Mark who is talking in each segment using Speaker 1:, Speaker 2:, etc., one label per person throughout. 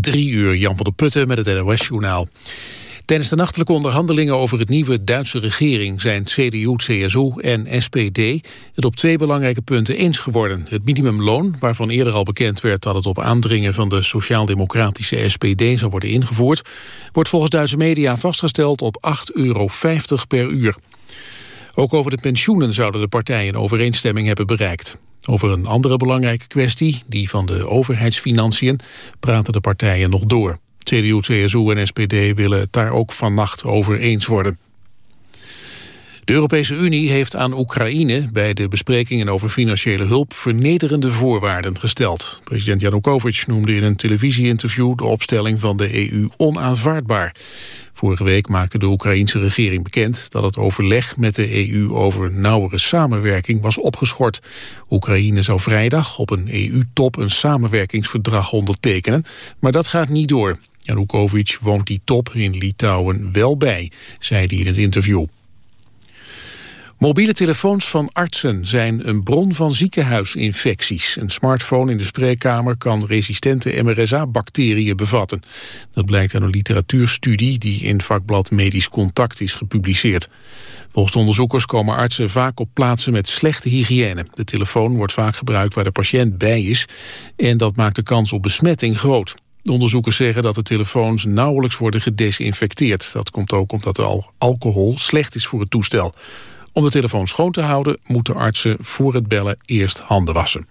Speaker 1: Drie uur, Jan van der Putten met het NOS-journaal. Tijdens de nachtelijke onderhandelingen over het nieuwe Duitse regering... zijn CDU, CSU en SPD het op twee belangrijke punten eens geworden. Het minimumloon, waarvan eerder al bekend werd... dat het op aandringen van de sociaal-democratische SPD zou worden ingevoerd... wordt volgens Duitse media vastgesteld op 8,50 euro per uur. Ook over de pensioenen zouden de partijen overeenstemming hebben bereikt. Over een andere belangrijke kwestie, die van de overheidsfinanciën, praten de partijen nog door. CDU, CSU en SPD willen het daar ook vannacht over eens worden. De Europese Unie heeft aan Oekraïne bij de besprekingen over financiële hulp vernederende voorwaarden gesteld. President Janukovic noemde in een televisieinterview de opstelling van de EU onaanvaardbaar. Vorige week maakte de Oekraïense regering bekend dat het overleg met de EU over nauwere samenwerking was opgeschort. Oekraïne zou vrijdag op een EU-top een samenwerkingsverdrag ondertekenen, maar dat gaat niet door. Janukovic woont die top in Litouwen wel bij, zei hij in het interview. Mobiele telefoons van artsen zijn een bron van ziekenhuisinfecties. Een smartphone in de spreekkamer kan resistente MRSA-bacteriën bevatten. Dat blijkt uit een literatuurstudie die in vakblad Medisch Contact is gepubliceerd. Volgens onderzoekers komen artsen vaak op plaatsen met slechte hygiëne. De telefoon wordt vaak gebruikt waar de patiënt bij is en dat maakt de kans op besmetting groot. De onderzoekers zeggen dat de telefoons nauwelijks worden gedesinfecteerd. Dat komt ook omdat de alcohol slecht is voor het toestel. Om de telefoon schoon te houden moeten artsen voor het bellen eerst handen wassen.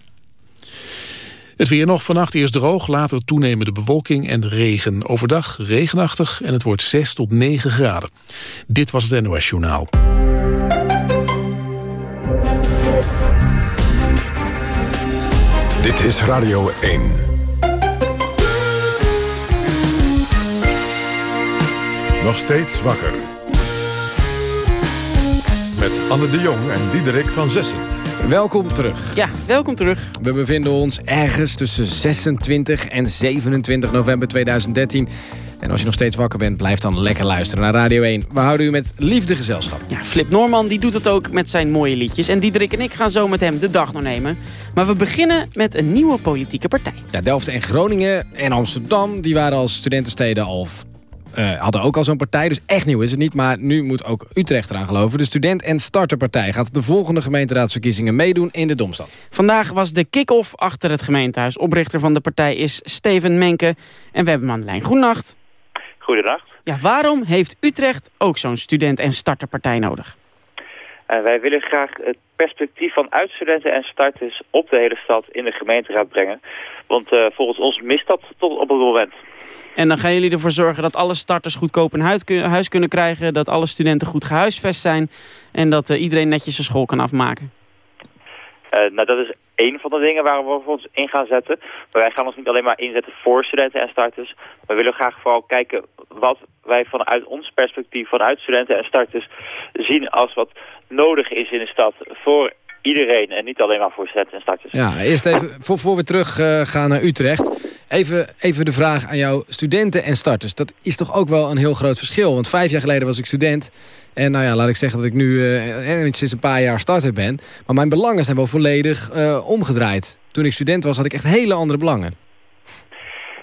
Speaker 1: Het weer nog vannacht eerst droog, later toenemende bewolking en regen. Overdag regenachtig en het wordt 6 tot 9 graden. Dit was het NOS Journaal.
Speaker 2: Dit is Radio 1. Nog steeds wakker met Anne de Jong en Diederik van Zessen.
Speaker 3: Welkom terug.
Speaker 4: Ja, welkom terug.
Speaker 3: We bevinden ons ergens tussen 26 en 27 november 2013. En als je nog steeds wakker bent, blijf dan lekker luisteren naar Radio 1. We houden u met liefde gezelschap.
Speaker 4: Ja, Flip Norman die doet het ook met zijn mooie liedjes. En Diederik en ik gaan zo met hem de dag doornemen. Maar we beginnen met een nieuwe politieke partij.
Speaker 3: Ja, Delft en Groningen en Amsterdam die waren als studentensteden al uh, hadden ook al zo'n partij, dus echt nieuw is het niet. Maar nu moet ook Utrecht eraan geloven. De Student- en Starterpartij gaat de volgende gemeenteraadsverkiezingen meedoen in de Domstad.
Speaker 4: Vandaag was de kick-off achter het gemeentehuis. Oprichter van de partij is Steven Menke. En we hebben hem aan de lijn. Goedenacht.
Speaker 5: Goedenacht.
Speaker 4: Ja, waarom heeft Utrecht ook zo'n student- en starterpartij nodig?
Speaker 5: Uh, wij willen graag het perspectief van uitstudenten en starters op de hele stad in de gemeenteraad brengen. Want uh, volgens ons mist dat tot op het moment.
Speaker 4: En dan gaan jullie ervoor zorgen dat alle starters goedkoop een huis kunnen krijgen. Dat alle studenten goed gehuisvest zijn. En dat uh, iedereen netjes zijn school kan afmaken.
Speaker 5: Uh, nou, dat is één van de dingen waar we ons in gaan zetten. Maar wij gaan ons niet alleen maar inzetten voor studenten en starters. We willen graag vooral kijken wat wij vanuit ons perspectief, vanuit studenten en starters, zien als wat nodig is in de stad voor iedereen en niet alleen maar voor studenten en starters.
Speaker 3: Ja, eerst even, voor, voor we terug uh, gaan naar Utrecht. Even, even de vraag aan jou, studenten en starters. Dat is toch ook wel een heel groot verschil. Want vijf jaar geleden was ik student. En nou ja, laat ik zeggen dat ik nu uh, sinds een paar jaar starter ben. Maar mijn belangen zijn wel volledig uh, omgedraaid. Toen ik student was, had ik echt hele andere belangen.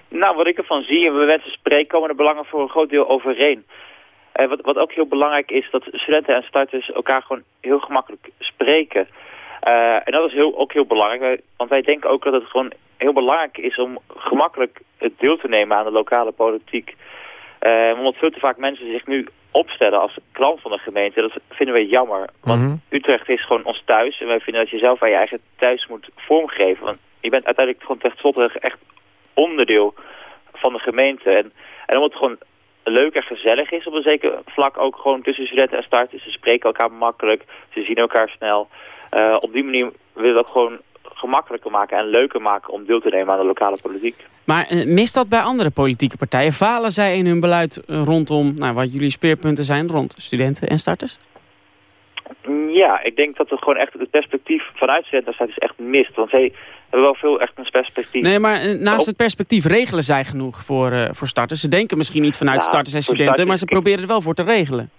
Speaker 5: Nou, wat ik ervan zie, en we wensen spreken, komen de belangen voor een groot deel overeen. Uh, wat, wat ook heel belangrijk is, dat studenten en starters elkaar gewoon heel gemakkelijk spreken. Uh, en dat is heel, ook heel belangrijk, want wij denken ook dat het gewoon heel belangrijk is om gemakkelijk het deel te nemen aan de lokale politiek. Uh, omdat veel te vaak mensen zich nu opstellen als klant van de gemeente. Dat vinden we jammer. Want mm -hmm. Utrecht is gewoon ons thuis. En wij vinden dat je zelf aan je eigen thuis moet vormgeven. Want je bent uiteindelijk gewoon tenslotte echt onderdeel van de gemeente. En, en omdat het gewoon leuk en gezellig is op een zeker vlak ook gewoon tussen studenten en starters. Ze spreken elkaar makkelijk. Ze zien elkaar snel. Uh, op die manier willen we dat gewoon gemakkelijker maken en leuker maken om deel te nemen aan de lokale politiek.
Speaker 4: Maar uh, mist dat bij andere politieke partijen? Falen zij in hun beleid rondom nou, wat jullie speerpunten zijn rond studenten en starters?
Speaker 5: Ja, ik denk dat het gewoon echt het perspectief vanuit studenten en starters echt mist. Want zij hebben wel veel echt een perspectief.
Speaker 4: Nee, maar uh, naast het perspectief regelen zij genoeg voor, uh, voor starters. Ze denken misschien niet vanuit
Speaker 5: Ja,
Speaker 4: starters en studenten,
Speaker 5: starters-
Speaker 4: maar ze proberen er wel voor te regelen.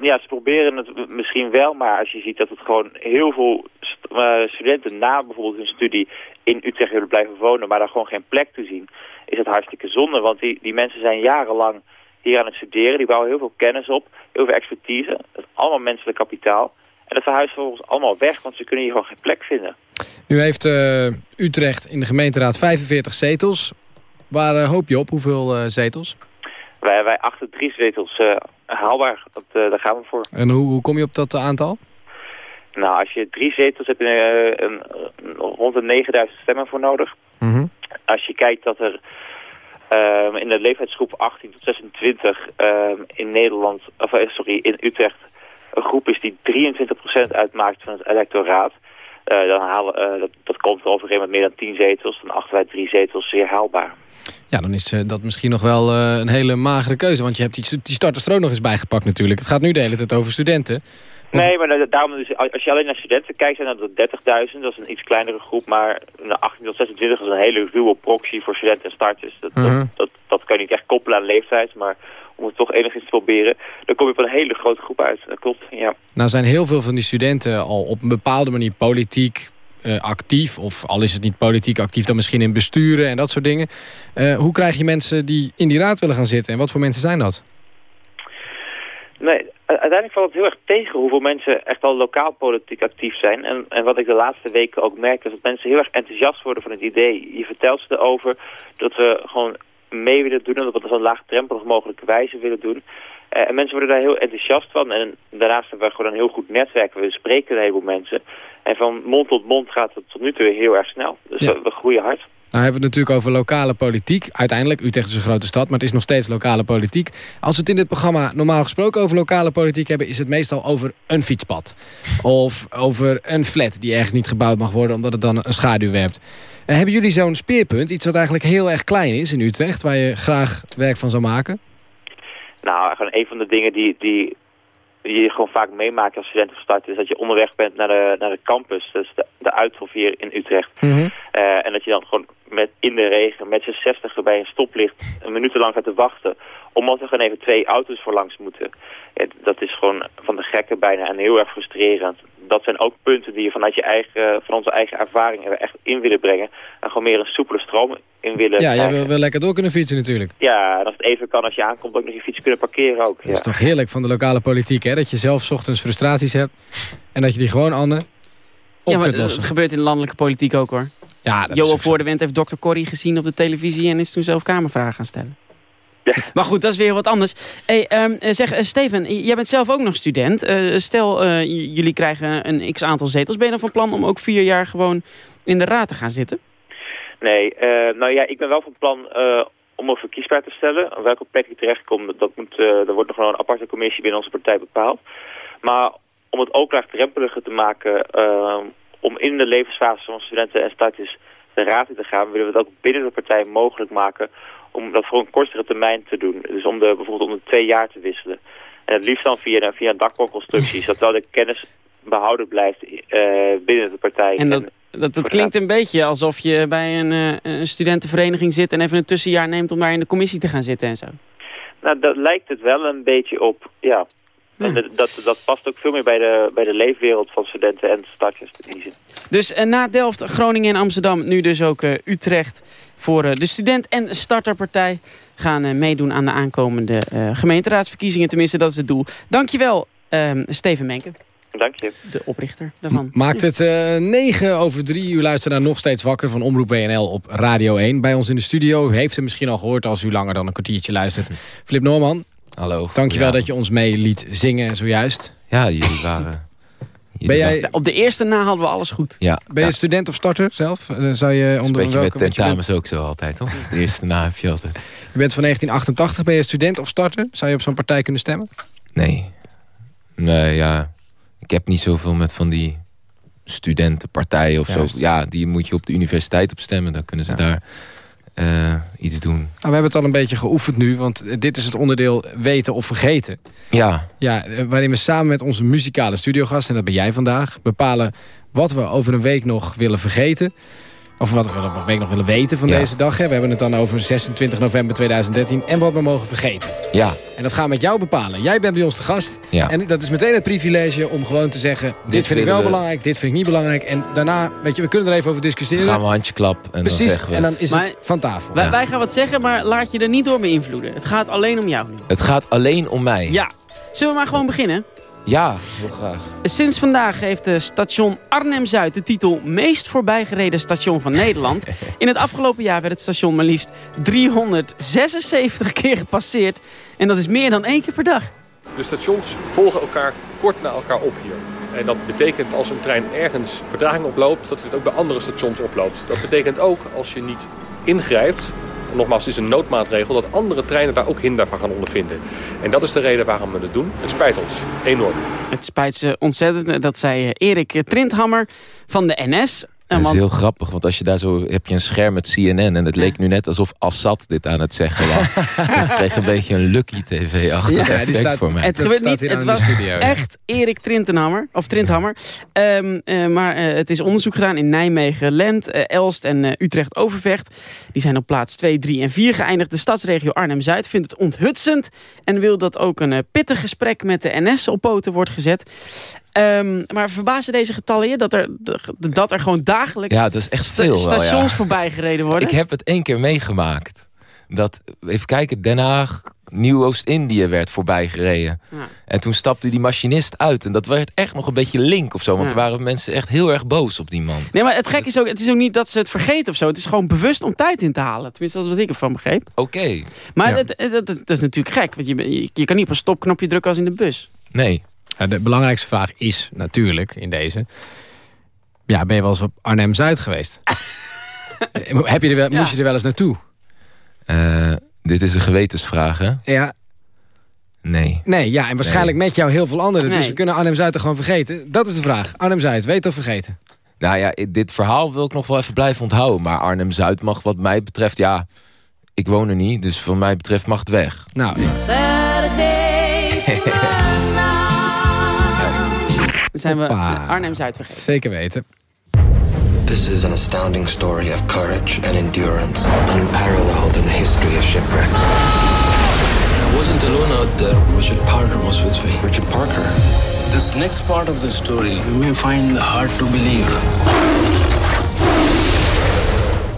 Speaker 5: Ja, ze proberen het misschien wel, maar als je ziet dat het gewoon heel veel eh, studenten na bijvoorbeeld hun studie in Utrecht willen blijven wonen, maar daar gewoon geen plek toe zien, is het hartstikke zonde. Want die, die mensen zijn jarenlang hier aan het studeren, die bouwen heel veel kennis op, heel veel expertise. Dat is allemaal menselijk kapitaal. En dat verhuist volgens allemaal weg, want ze kunnen hier gewoon geen plek vinden.
Speaker 3: Nu heeft uh, Utrecht in de gemeenteraad 45 zetels. Waar uh, hoop je op? Hoeveel uh, zetels?
Speaker 5: Wij, wij achten drie zetels haalbaar. Dat, daar gaan we voor.
Speaker 3: En hoe, hoe kom je op dat aantal?
Speaker 5: Nou, als je drie zetels hebt, heb je een, een, rond de 9000 stemmen voor nodig.
Speaker 3: Mm -hmm.
Speaker 5: Als je kijkt dat er um, in de leeftijdsgroep 18 tot 26 um, in Nederland, of sorry, in Utrecht een groep is die 23% uitmaakt van het electoraat. Uh, dan halen, uh, dat, dat komt er overeen met meer dan 10 zetels. Dan achten wij drie zetels zeer haalbaar.
Speaker 3: Ja, dan is uh, dat misschien nog wel een hele magere keuze. Want je hebt die, die starters er ook nog eens bijgepakt natuurlijk. Het gaat nu de hele tijd over studenten.
Speaker 5: Nee, maar daarom dus, als je alleen naar studenten kijkt, zijn dat 30.000. Dat is een iets kleinere groep, maar naar 18 tot 26 is een hele ruwe proxy voor studenten en starters. Dat,
Speaker 3: Mhm.
Speaker 5: dat, dat, dat kan je niet echt koppelen aan leeftijd, maar om het toch enigszins te proberen, dan kom je op een hele grote groep uit. Dat klopt, ja.
Speaker 3: Nou zijn heel veel van die studenten al op een bepaalde manier politiek uh, actief. Of al is het niet politiek actief, dan misschien in besturen en dat soort dingen. Uh, hoe krijg je mensen die in die raad willen gaan zitten? En wat voor mensen zijn dat?
Speaker 5: Nee, uiteindelijk valt het heel erg tegen hoeveel mensen echt al lokaal politiek actief zijn. En, en wat ik de laatste weken ook merk, is dat mensen heel erg enthousiast worden van het idee. Je vertelt ze erover dat we gewoon mee willen doen en dat op zo'n laagdrempelig mogelijke wijze willen doen. Uh, en mensen worden daar heel enthousiast van. En daarnaast hebben we gewoon een heel goed netwerk. We spreken een heleboel mensen. En van mond tot mond gaat het tot nu toe heel erg snel. Dus
Speaker 3: Ja.
Speaker 5: we, we groeien hard.
Speaker 3: Nou hebben we het natuurlijk over lokale politiek. Uiteindelijk, Utrecht is een grote stad, maar het is nog steeds lokale politiek. Als we het in dit programma normaal gesproken over lokale politiek hebben... is het meestal over een fietspad. Of over een flat die ergens niet gebouwd mag worden... omdat het dan een schaduw werpt. Eh, hebben jullie zo'n speerpunt, iets wat eigenlijk heel erg klein is in Utrecht... waar je graag werk van zou maken?
Speaker 5: Nou, gewoon een van de dingen die, die, die je gewoon vaak meemaakt als student of start... is dat je onderweg bent naar de, naar de campus. Dus de, de Uithof hier in Utrecht.
Speaker 3: Mhm.
Speaker 5: Eh, en dat je dan gewoon met, in de regen met z'n 60 bij een stoplicht een minuut lang gaat te wachten. Omdat er gewoon even twee auto's voor langs moeten. Dat is gewoon van de gekken bijna en heel erg frustrerend. Dat zijn ook punten die je vanuit je eigen, van onze eigen ervaring er echt in willen brengen. En gewoon meer een soepele stroom in willen
Speaker 3: Ja, jij wil wel lekker door kunnen fietsen natuurlijk.
Speaker 5: Ja, en als het even kan als je aankomt ook nog je fiets kunnen parkeren ook.
Speaker 3: Dat
Speaker 5: Ja.
Speaker 3: is toch heerlijk van de lokale politiek, hè? Dat je zelf 's ochtends frustraties hebt... en dat je die gewoon, Anne, op
Speaker 4: Ja, maar
Speaker 3: kunt
Speaker 4: dat
Speaker 3: lossen.
Speaker 4: gebeurt in de landelijke politiek ook hoor.
Speaker 3: Ja, dat is
Speaker 4: Johan. Voordewind heeft Dr. Corrie gezien op de televisie... en is toen zelf kamervragen gaan stellen.
Speaker 5: Ja.
Speaker 4: Maar goed, dat is weer wat anders. Hey, ehm, eh, zeg, eh, Steven, jij bent zelf ook nog student. Eh, stel, jullie krijgen een x-aantal zetels. Ben je dan van plan om ook vier jaar gewoon in de raad te gaan zitten?
Speaker 5: Nee, nou ja, ik ben wel van plan om een verkiesbaar te stellen. Op welke plek ik terechtkom, dat moet, er wordt nog wel een aparte commissie binnen onze partij bepaald. Maar om het ook laagdrempeliger te maken, om in de levensfase van studenten en starters de raad in te gaan, willen we het ook binnen de partij mogelijk maken om dat voor een kortere termijn te doen. Dus om de, bijvoorbeeld om de twee jaar te wisselen. En het liefst dan via, via zodat wel de kennis behouden blijft eh, binnen de partij.
Speaker 4: En dat, dat, dat klinkt een beetje alsof je bij een, eh, een studentenvereniging zit... en even een tussenjaar neemt om daar in de commissie te gaan zitten en zo.
Speaker 5: Nou, dat lijkt het wel een beetje op, ja. En dat, dat, dat past ook veel meer bij de, bij de leefwereld van studenten en zin.
Speaker 4: Dus eh, na Delft, Groningen en Amsterdam, nu dus ook Utrecht... voor eh, de student- en starterpartij gaan eh, meedoen aan de aankomende eh, gemeenteraadsverkiezingen. Tenminste, dat is het doel. Dankjewel, ehm Steven Menken,
Speaker 5: Dank je.
Speaker 4: de oprichter daarvan.
Speaker 3: Maakt het eh 9 over 3. U luistert naar Nog Steeds Wakker van Omroep BNL op Radio 1. Bij ons in de studio U heeft u misschien al gehoord als u langer dan een kwartiertje luistert. Flip Norman,
Speaker 6: Hallo.
Speaker 3: dankjewel
Speaker 6: ja.
Speaker 3: dat je ons mee liet zingen zojuist.
Speaker 6: Ja, jullie waren...
Speaker 3: Ben jij-
Speaker 4: Op de eerste na hadden we alles goed.
Speaker 6: Ja,
Speaker 3: Ben je student of starter zelf? Eh, zou je
Speaker 6: is een
Speaker 3: onder
Speaker 6: beetje met tentamens ook zo altijd, toch? De eerste na heb je altijd...
Speaker 3: je bent van 1988, ben je student of starter? Zou je op zo'n partij kunnen stemmen?
Speaker 6: Nee. Nee, ja. Ik heb niet zoveel met van die studentenpartijen of
Speaker 3: Juist.
Speaker 6: zo. Ja, die moet je op de universiteit op stemmen. Dan kunnen ze
Speaker 3: Ja.
Speaker 6: daar eh, iets doen.
Speaker 3: Nou, we hebben het al een beetje geoefend nu, want eh, dit is het onderdeel weten of vergeten.
Speaker 6: Ja,
Speaker 3: Ja, eh, waarin we samen met onze muzikale studiogast, en dat ben jij vandaag, bepalen wat we over een week nog willen vergeten. Of wat we nog, week nog willen weten van
Speaker 7: Ja.
Speaker 3: deze dag. Hè. We hebben het dan over 26 november 2013. En wat we mogen vergeten.
Speaker 7: Ja,
Speaker 3: En dat gaan we met jou bepalen. Jij bent bij ons de gast.
Speaker 7: Ja.
Speaker 3: En dat is meteen het privilege om gewoon te zeggen... dit, vind ik wel
Speaker 7: we.
Speaker 3: belangrijk, dit vind ik niet belangrijk. En daarna, weet je, we kunnen er even over discussiëren.
Speaker 7: gaan we handje klap en dan
Speaker 3: Precies,
Speaker 7: zeggen we
Speaker 3: en dan is
Speaker 4: Maar-
Speaker 3: het van tafel.
Speaker 4: Wij, wij gaan wat zeggen, maar laat je er niet door beïnvloeden. Het gaat alleen om jou nu.
Speaker 7: Het gaat alleen om mij.
Speaker 4: Ja. Zullen we maar gewoon beginnen?
Speaker 7: Ja, heel graag.
Speaker 4: Sinds vandaag heeft de station Arnhem-Zuid de titel meest voorbijgereden station van Nederland. In het afgelopen jaar werd het station maar liefst 376 keer gepasseerd. En dat is meer dan één keer per dag.
Speaker 8: De stations volgen elkaar kort na elkaar op hier. En dat betekent als een trein ergens vertraging oploopt, dat het ook bij andere stations oploopt. Dat betekent ook als je niet ingrijpt, nogmaals, het is een noodmaatregel, dat andere treinen daar ook hinder van gaan ondervinden. En dat is de reden waarom we het doen. Het spijt ons enorm.
Speaker 4: Het spijt ze ontzettend, dat zei eh, Erik Trindhammer van de NS. En
Speaker 7: Dat is
Speaker 4: want-
Speaker 7: heel grappig, want als je daar zo heb je een scherm met CNN en het leek nu net alsof Assad dit aan het zeggen was. ik kreeg een beetje een Lucky
Speaker 3: Ja, die
Speaker 7: effect
Speaker 3: staat-
Speaker 7: voor mij.
Speaker 4: Het gebeurt niet. Het was
Speaker 3: studio,
Speaker 4: echt Erik Trintenhammer. Of Trindhammer. Ehm, eh, maar eh, het is onderzoek gedaan in Nijmegen, Lent, eh, Elst en Utrecht Overvecht. Die zijn op plaats 2, 3 en 4 geëindigd. De stadsregio Arnhem-Zuid vindt het onthutsend. En wil dat ook een pittig gesprek met de NS op poten wordt gezet. Ehm, maar verbazen deze getallen je? Dat er, dat er gewoon dagelijks
Speaker 7: Ja, dat is echt wel, ja.
Speaker 4: stations voorbij gereden worden?
Speaker 7: Ik heb het één keer meegemaakt. Dat, even kijken, Den Haag, Nieuw-Oost-Indië werd voorbij gereden.
Speaker 4: Ja.
Speaker 7: En toen stapte die machinist uit. En dat werd echt nog een beetje link of zo. Want
Speaker 4: Ja.
Speaker 7: er waren mensen echt heel erg boos op die man.
Speaker 4: Nee, maar het gek is ook, het is ook niet dat ze het vergeten of zo. Het is gewoon bewust om tijd in te halen. Tenminste, dat is wat ik ervan begreep.
Speaker 7: Oké,
Speaker 4: Maar
Speaker 3: Ja.
Speaker 4: het- het is natuurlijk gek, want je, je, je kan niet op een stopknopje drukken als in de bus.
Speaker 7: nee.
Speaker 3: Ja, de belangrijkste vraag is natuurlijk in deze... Ja, ben je wel eens op Arnhem-Zuid geweest? Eh, Heb je er wel,
Speaker 4: Ja.
Speaker 3: Moest je er wel eens naartoe?
Speaker 7: Eh, dit is een gewetensvraag, hè?
Speaker 3: Ja,
Speaker 7: Nee.
Speaker 3: nee, ja, en waarschijnlijk met jou heel veel anderen. Dus we kunnen Arnhem-Zuid er gewoon vergeten. Dat is de vraag. Arnhem-Zuid, weet of vergeten?
Speaker 7: Nou ja, dit verhaal wil ik nog wel even blijven onthouden. Maar Arnhem-Zuid mag wat mij betreft, ja... Ik woon er niet, dus wat mij betreft mag het weg.
Speaker 3: Nou,
Speaker 4: Dan zijn we. Arnhem-Zuid vergeten.
Speaker 3: zeker weten.
Speaker 9: This is an astounding story of courage and endurance, unparalleled in the history of shipwrecks.
Speaker 10: I wasn't alone out there. Richard Parker was with me.
Speaker 9: Richard Parker.
Speaker 10: This next part of the story, you may find hard to believe.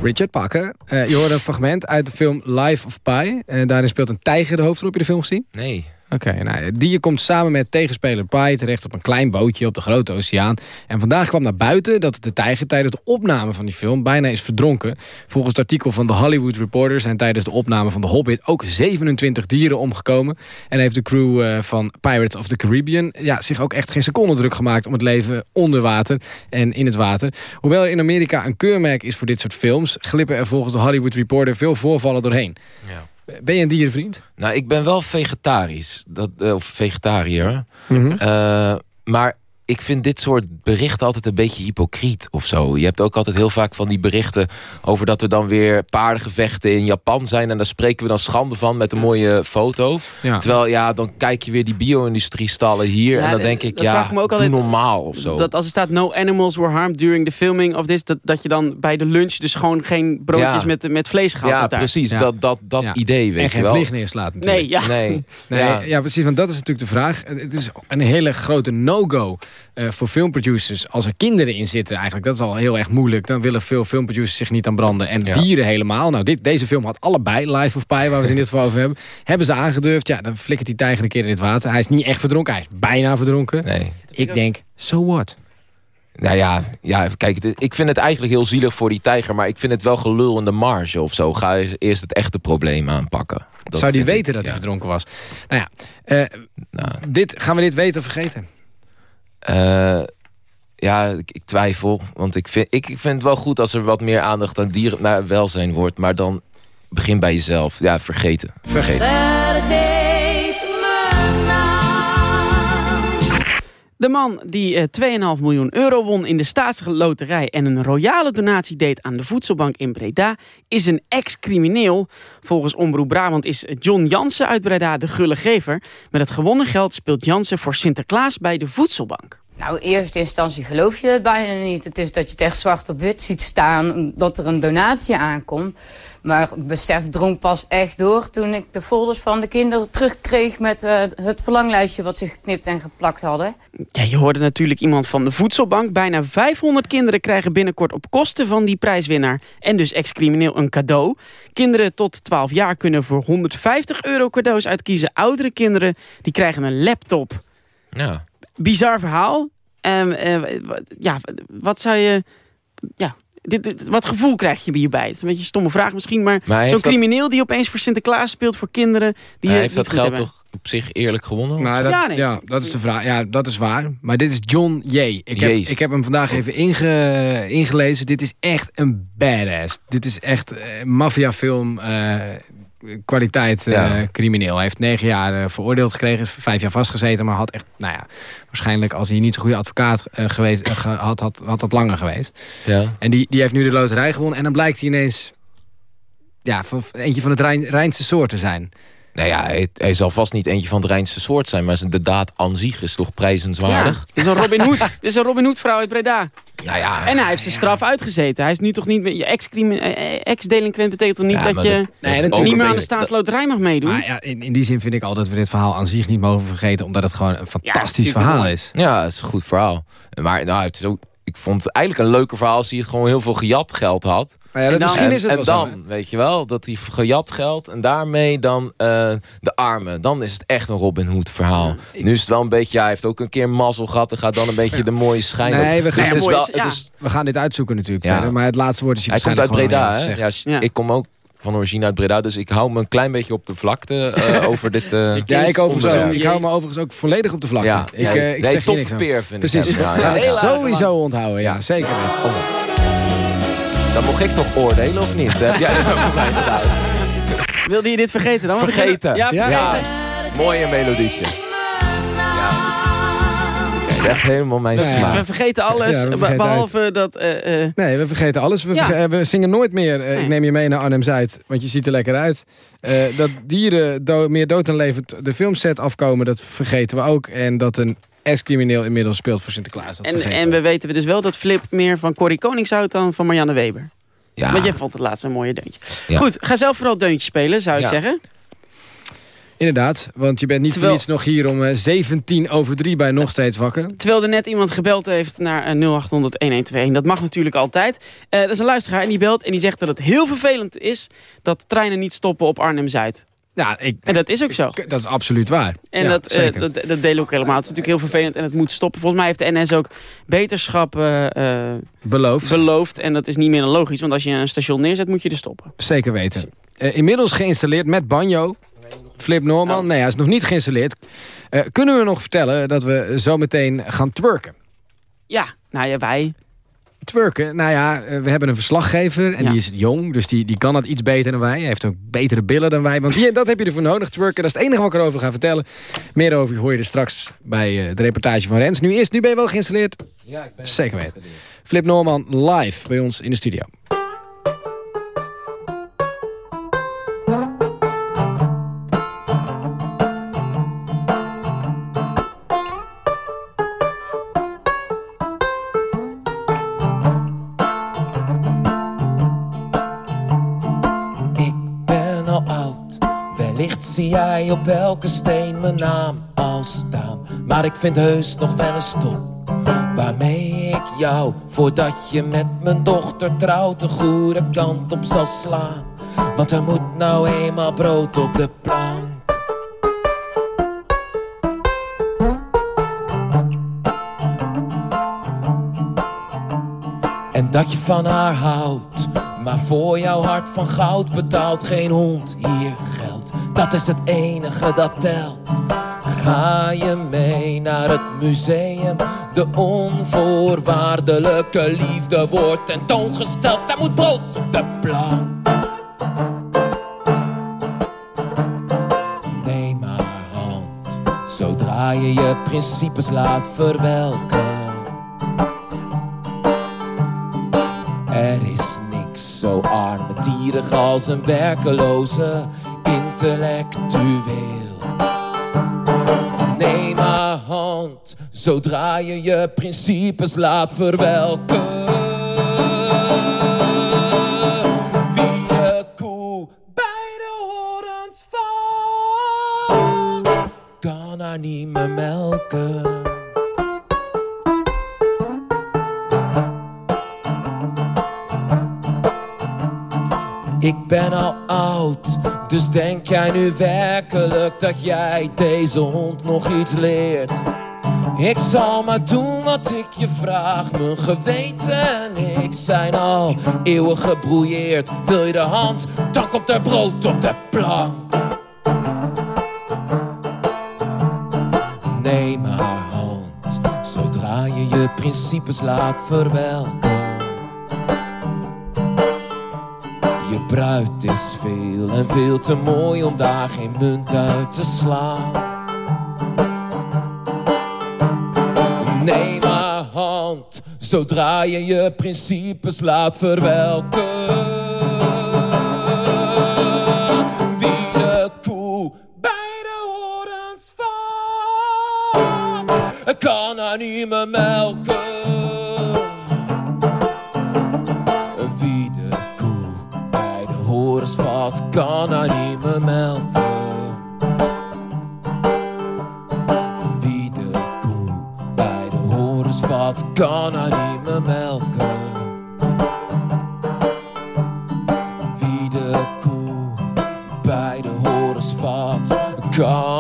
Speaker 3: Richard Pakken. Eh, je hoorde een fragment uit de film Life of Pi. En daarin speelt een tijger de hoofdrol. Heb je de film gezien?
Speaker 7: Nee.
Speaker 3: Oké, nou, die komt samen met tegenspeler Pi terecht op een klein bootje op de grote oceaan. En vandaag kwam naar buiten dat de tijger tijdens de opname van die film bijna is verdronken. Volgens het artikel van The Hollywood Reporter zijn tijdens de opname van The Hobbit ook 27 dieren omgekomen. En heeft de crew eh, van Pirates of the Caribbean ja, zich ook echt geen seconde druk gemaakt om het leven onder water en in het water. Hoewel er in Amerika een keurmerk is voor dit soort films, glippen er volgens de Hollywood Reporter veel voorvallen doorheen.
Speaker 7: Ja.
Speaker 3: Ben je een dierenvriend?
Speaker 7: Nou, ik ben wel vegetarisch. Dat, eh, of vegetariër.
Speaker 3: Mhm.
Speaker 7: Eh, maar ik vind dit soort berichten altijd een beetje hypocriet of zo. Je hebt ook altijd heel vaak van die berichten over dat er dan weer paardengevechten in Japan zijn. En daar spreken we dan schande van met een mooie foto.
Speaker 3: Ja.
Speaker 7: Terwijl ja, dan kijk je weer die bio-industriestallen hier.
Speaker 4: Ja,
Speaker 7: en dan denk ik,
Speaker 4: dat
Speaker 7: ja,
Speaker 4: vraag ik me ook altijd-
Speaker 7: normaal of zo.
Speaker 4: Dat als er staat no animals were harmed during the filming of this, dat, dat je dan bij de lunch dus gewoon geen broodjes
Speaker 7: Ja.
Speaker 4: met, met vlees gaat.
Speaker 7: ja, precies.
Speaker 3: Ja.
Speaker 7: Dat, dat, dat
Speaker 3: Ja.
Speaker 7: idee, weet
Speaker 3: en geen
Speaker 7: je wel.
Speaker 3: vlieg neerslaat natuurlijk.
Speaker 4: Nee, ja.
Speaker 7: Nee,
Speaker 3: Nee,
Speaker 7: ja.
Speaker 3: ja. precies, want dat is natuurlijk de vraag. Het is een hele grote no-go eh, voor filmproducers. Als er kinderen in zitten eigenlijk, dat is al heel erg moeilijk. Dan willen veel filmproducers zich niet aan branden. En
Speaker 7: Ja.
Speaker 3: dieren helemaal. Nou, dit, deze film had allebei, Life of Pi, waar we het in dit geval over hebben. Hebben ze aangedurfd, ja, dan flikkert die tijger een keer in het water. Hij is niet echt verdronken, hij is bijna verdronken.
Speaker 7: nee.
Speaker 3: Ik denk, so what?
Speaker 7: Nou ja, ja kijk, ik vind het eigenlijk heel zielig voor die tijger... maar ik vind het wel gelul in de marge of zo. Ga eerst het echte probleem aanpakken. Dat
Speaker 3: Zou die
Speaker 7: ik,
Speaker 3: weten dat hij verdronken was? Nou ja, eh,
Speaker 7: Nou,
Speaker 3: dit, gaan we dit weten of vergeten?
Speaker 7: Eh, ja, ik, twijfel. Want ik vind, ik, ik vind het wel goed als er wat meer aandacht aan dieren naar welzijn wordt. Maar dan begin bij jezelf. Ja, vergeten. Vergeten.
Speaker 4: De man die eh, 2,5 miljoen euro won in de staatsloterij... en een royale donatie deed aan de voedselbank in Breda... is een ex-crimineel. Volgens Omroep Brabant is John Jansen uit Breda de gullegever. Met het gewonnen geld speelt Jansen voor Sinterklaas bij de voedselbank.
Speaker 11: Nou, in eerste instantie geloof je het bijna niet. Het is dat je het echt zwart op wit ziet staan, dat er een donatie aankomt. Maar besef drong pas echt door toen ik de folders van de kinderen terugkreeg... met uh, het verlanglijstje wat ze geknipt en geplakt hadden.
Speaker 4: Ja, je hoorde natuurlijk iemand van de voedselbank. Bijna 500 kinderen krijgen binnenkort op kosten van die prijswinnaar... en dus ex-crimineel een cadeau. Kinderen tot 12 jaar kunnen voor 150 euro cadeaus uitkiezen. Oudere kinderen die krijgen een laptop.
Speaker 6: Ja.
Speaker 4: Bizar verhaal. Um, uh, ja, wat zou je... Ja, dit, wat gevoel krijg je hierbij? Het is een beetje een stomme vraag misschien, maar, maar zo'n crimineel die opeens voor Sinterklaas speelt voor kinderen... Die
Speaker 6: hij heeft dat geld toch op zich eerlijk gewonnen?
Speaker 3: Nou, dat, ja, nee. ja, dat is de vraag. Ja, dat is waar. Maar dit is John J. Ik heb, ik heb hem vandaag even inge, ingelezen. Dit is echt een badass. Dit is echt uh, maffiafilm. Uh, kwaliteit uh, crimineel. Hij heeft negen jaar uh, veroordeeld gekregen, is vijf jaar vastgezeten... maar had echt, nou ja, waarschijnlijk als hij niet zo'n goede advocaat uh, geweest, had, had, had dat langer geweest.
Speaker 6: Ja.
Speaker 3: En die, die heeft nu de loterij gewonnen en dan blijkt hij ineens... ja, van, eentje van het rein, reinste soort te zijn.
Speaker 6: Nou ja, hij, hij, zal vast niet eentje van het reinste soort zijn... maar de daad aan zich is toch prijzenswaardig?
Speaker 4: Ja, dit is een Robin Hood. dit is een Robin Hood vrouw uit Breda.
Speaker 6: Nou ja,
Speaker 4: en hij heeft zijn straf uitgezeten. Hij is nu toch niet meer... Je ex-delinquent betekent toch niet
Speaker 6: ja,
Speaker 4: dat je,
Speaker 6: dat,
Speaker 4: nee, dat je niet meer aan de staatsloterij mag meedoen?
Speaker 3: Maar ja, in, in, die zin vind ik al dat we dit verhaal aan zich niet mogen vergeten... omdat het gewoon een fantastisch verhaal is.
Speaker 6: Ja, het is een goed verhaal. Maar nou, het is ook ik vond het eigenlijk een leuker verhaal als hij het gewoon heel veel gejat geld had.
Speaker 3: Nou ja,
Speaker 6: en dan,
Speaker 3: misschien is het
Speaker 6: en
Speaker 3: wel
Speaker 6: dan,
Speaker 3: zo,
Speaker 6: weet je wel, dat hij gejat geld en daarmee dan uh, de armen. Dan is het echt een Robin Hood verhaal. Ja, nu is het wel een beetje, ja, hij heeft ook een keer mazzel gehad en gaat dan een beetje ja. de mooie schijn
Speaker 3: nee,
Speaker 6: op.
Speaker 3: We gaan,
Speaker 6: dus het is wel, het is,
Speaker 3: we gaan dit uitzoeken natuurlijk verder, maar het laatste woord is je
Speaker 6: Hij komt uit Breda, hè?
Speaker 3: Ja,
Speaker 6: ik kom ook van origine uit Breda. Dus ik hou me een klein beetje op de vlakte uh, over dit uh,
Speaker 3: Ja, ik, overigens ook, ik hou me overigens ook volledig op de vlakte.
Speaker 6: Ja,
Speaker 3: ik, uh,
Speaker 6: nee,
Speaker 3: ik zeg
Speaker 6: toffe peer vind
Speaker 3: Precies.
Speaker 6: ik.
Speaker 3: Precies, ja, ja, sowieso onthouden. Ja, zeker.
Speaker 6: Oh. Dan mocht ik toch oordelen of niet? Heb jij dat voor mij gedaan?
Speaker 4: Wilde je dit vergeten dan?
Speaker 6: Vergeten.
Speaker 4: Ja, vergeten.
Speaker 6: ja. Mooie melodietje. Is echt helemaal mijn
Speaker 4: nee,
Speaker 6: smaak.
Speaker 4: We vergeten alles,
Speaker 3: Ja, we vergeten
Speaker 4: behalve uit. dat... Uh, uh,
Speaker 3: nee, we vergeten alles. We,
Speaker 4: Ja.
Speaker 3: verge we zingen nooit meer uh,
Speaker 4: Nee.
Speaker 3: Ik neem je mee naar Arnhem-Zuid, want je ziet er lekker uit. Eh, dat dieren do meer dood en levend de filmset afkomen, dat vergeten we ook. En dat een ex-crimineel inmiddels speelt voor Sinterklaas, dat
Speaker 4: en,
Speaker 3: vergeten
Speaker 4: en we weten we dus wel dat Flip meer van Corrie Konings houdt dan van Marianne Weber.
Speaker 6: Ja.
Speaker 4: Want jij vond het laatst een mooie deuntje.
Speaker 6: Ja.
Speaker 4: Goed, ga zelf vooral deuntje spelen, zou ik
Speaker 6: Ja.
Speaker 4: zeggen.
Speaker 3: Inderdaad, want je bent niet
Speaker 4: Terwijl-
Speaker 3: voor niets nog hier om eh, 17 over 3 bij nog steeds wakker.
Speaker 4: Terwijl er net iemand gebeld heeft naar eh, 0800-1121. Dat mag natuurlijk altijd. Eh, dat is een luisteraar en die belt en die zegt dat het heel vervelend is... dat treinen niet stoppen op Arnhem-Zuid.
Speaker 3: Ja, ik,
Speaker 4: En dat is ook zo.
Speaker 3: dat is absoluut waar.
Speaker 4: En
Speaker 3: Ja,
Speaker 4: dat, eh,
Speaker 3: zeker.
Speaker 4: dat, dat delen ook helemaal. Het is natuurlijk heel vervelend en het moet stoppen. Volgens mij heeft de NS ook beterschap eh, eh,
Speaker 3: Beloofd.
Speaker 4: beloofd. En dat is niet meer dan logisch. Want als je een station neerzet, moet je er stoppen.
Speaker 3: Zeker weten. Eh, inmiddels geïnstalleerd met Banjo. Flip Norman.
Speaker 4: Oh.
Speaker 3: Nee, hij is nog niet geïnstalleerd. Eh, kunnen we nog vertellen dat we zo meteen gaan twerken?
Speaker 4: Ja, nou ja, wij.
Speaker 3: Twerken, nou ja, eh, we hebben een verslaggever en
Speaker 4: Ja.
Speaker 3: die is jong, dus die, die kan dat iets beter dan wij. Hij heeft ook betere billen dan wij, want die, dat heb je ervoor nodig, twerken. Dat is het enige wat ik erover ga vertellen. Meer over hoor je er straks bij eh, de reportage van Rens. Nu eerst, nu ben je wel geïnstalleerd?
Speaker 6: Ja, ik ben
Speaker 3: Zeker weten. Flip Norman live bij ons in de studio.
Speaker 7: Zie jij op welke steen mijn naam al staan. Maar ik vind heus nog wel een stok waarmee ik jou, voordat je met mijn dochter trouwt, de goede kant op zal slaan. Want er moet nou eenmaal brood op de plank. En dat je van haar houdt. Maar voor jouw hart van goud betaalt geen hond hier. Dat is het enige dat telt. Ga je mee naar het museum? De onvoorwaardelijke liefde wordt tentoongesteld. Er moet brood op de plank. Neem haar hand, zodra je je principes laat verwelken. Er is niks zo armetierig als een werkeloze intellectueel. Neem haar hand, Zodra je je principes laat verwelken. Wie de koe bij de horens vat, kan haar niet meer melken. Ik ben al dus denk jij nu werkelijk dat jij deze hond nog iets leert? Ik zal maar doen wat ik je vraag. Mijn geweten en ik zijn al eeuwen gebrouilleerd. Wil je de hand, dan komt er brood op de plank. Neem haar hand, zodra je je principes laat verwelken. Bruid is veel en veel te mooi om daar geen munt uit te slaan. Neem haar hand, zodra je je principes laat verwelken. Wie de koe bij de horens vat, kan haar niet meer melken. Vat, kan haar niet meer melken. Wie de koe bij de horens vat, kan haar niet meer melken. Wie de koe bij de horens vat, kan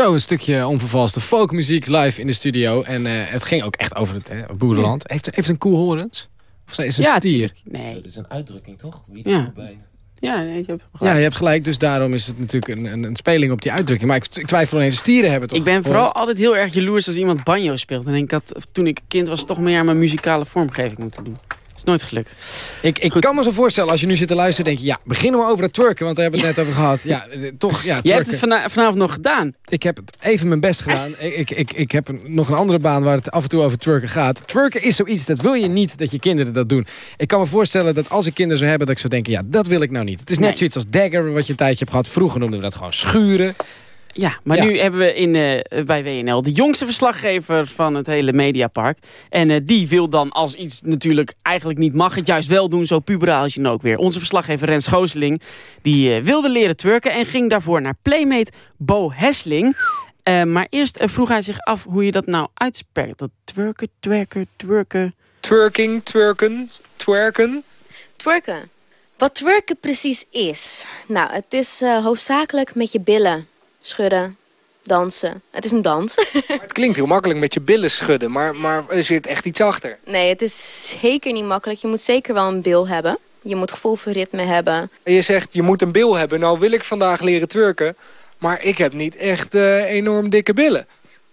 Speaker 3: Zo, een stukje onvervalste folkmuziek live in de studio. En eh, het ging ook echt over het hè, boerenland. Heeft, heeft een koe horens? Of is een
Speaker 4: Ja,
Speaker 3: stier?
Speaker 4: Nee.
Speaker 7: Dat is een uitdrukking, toch? Wie de
Speaker 4: Ja.
Speaker 7: koe bij...
Speaker 4: Ja, nee, ik heb
Speaker 3: Ja, je hebt gelijk. Dus daarom is het natuurlijk een, een, een speling op die uitdrukking. Maar ik, ik twijfel alleen, stieren hebben toch?
Speaker 4: Ik ben vooral altijd heel erg jaloers als iemand banjo speelt. En ik had, toen ik kind was, toch meer aan mijn muzikale vormgeving moeten doen. Is nooit gelukt.
Speaker 3: Ik, ik kan me zo voorstellen, als je nu zit te luisteren, denk je... ja, beginnen we over het twerken, want daar hebben we het net over gehad. Ja, eh, toch, ja,
Speaker 4: Jij hebt het vana- vanavond nog gedaan.
Speaker 3: Ik heb het even mijn best gedaan. ik, ik, ik, ik heb een- nog een andere baan waar het af en toe over twerken gaat. Twerken is zoiets, dat wil je niet dat je kinderen dat doen. Ik kan me voorstellen dat als ik kinderen zou hebben... dat ik zou denken, ja, dat wil ik nou niet. Het is net
Speaker 4: Nee.
Speaker 3: zoiets als dagger, wat je een tijdje hebt gehad. Vroeger noemden we dat gewoon schuren.
Speaker 4: Ja, maar
Speaker 3: Ja.
Speaker 4: nu hebben we in, eh, bij WNL de jongste verslaggever van het hele Mediapark. En eh, die wil dan als iets natuurlijk eigenlijk niet mag, het juist wel doen. Zo puberaal is hij dan ook weer. Onze verslaggever Rens Gooseling, die eh, wilde leren twerken... en ging daarvoor naar Playmate Bo Hesling. Eh, maar eerst vroeg hij zich af hoe je dat nou uitspreekt. Dat twerken, twerken, twerken...
Speaker 12: Twerking, twerken, twerken.
Speaker 13: Twerken. Wat twerken precies is? Nou, het is eh, hoofdzakelijk met je billen schudden, dansen. Het is een dans.
Speaker 12: Het klinkt heel makkelijk met je billen schudden, maar, maar er zit echt iets achter.
Speaker 13: nee, het is zeker niet makkelijk. Je moet zeker wel een bil hebben. Je moet gevoel voor ritme hebben.
Speaker 12: En je zegt, je moet een bil hebben. Nou wil ik vandaag leren twerken, maar ik heb niet echt eh, enorm dikke billen.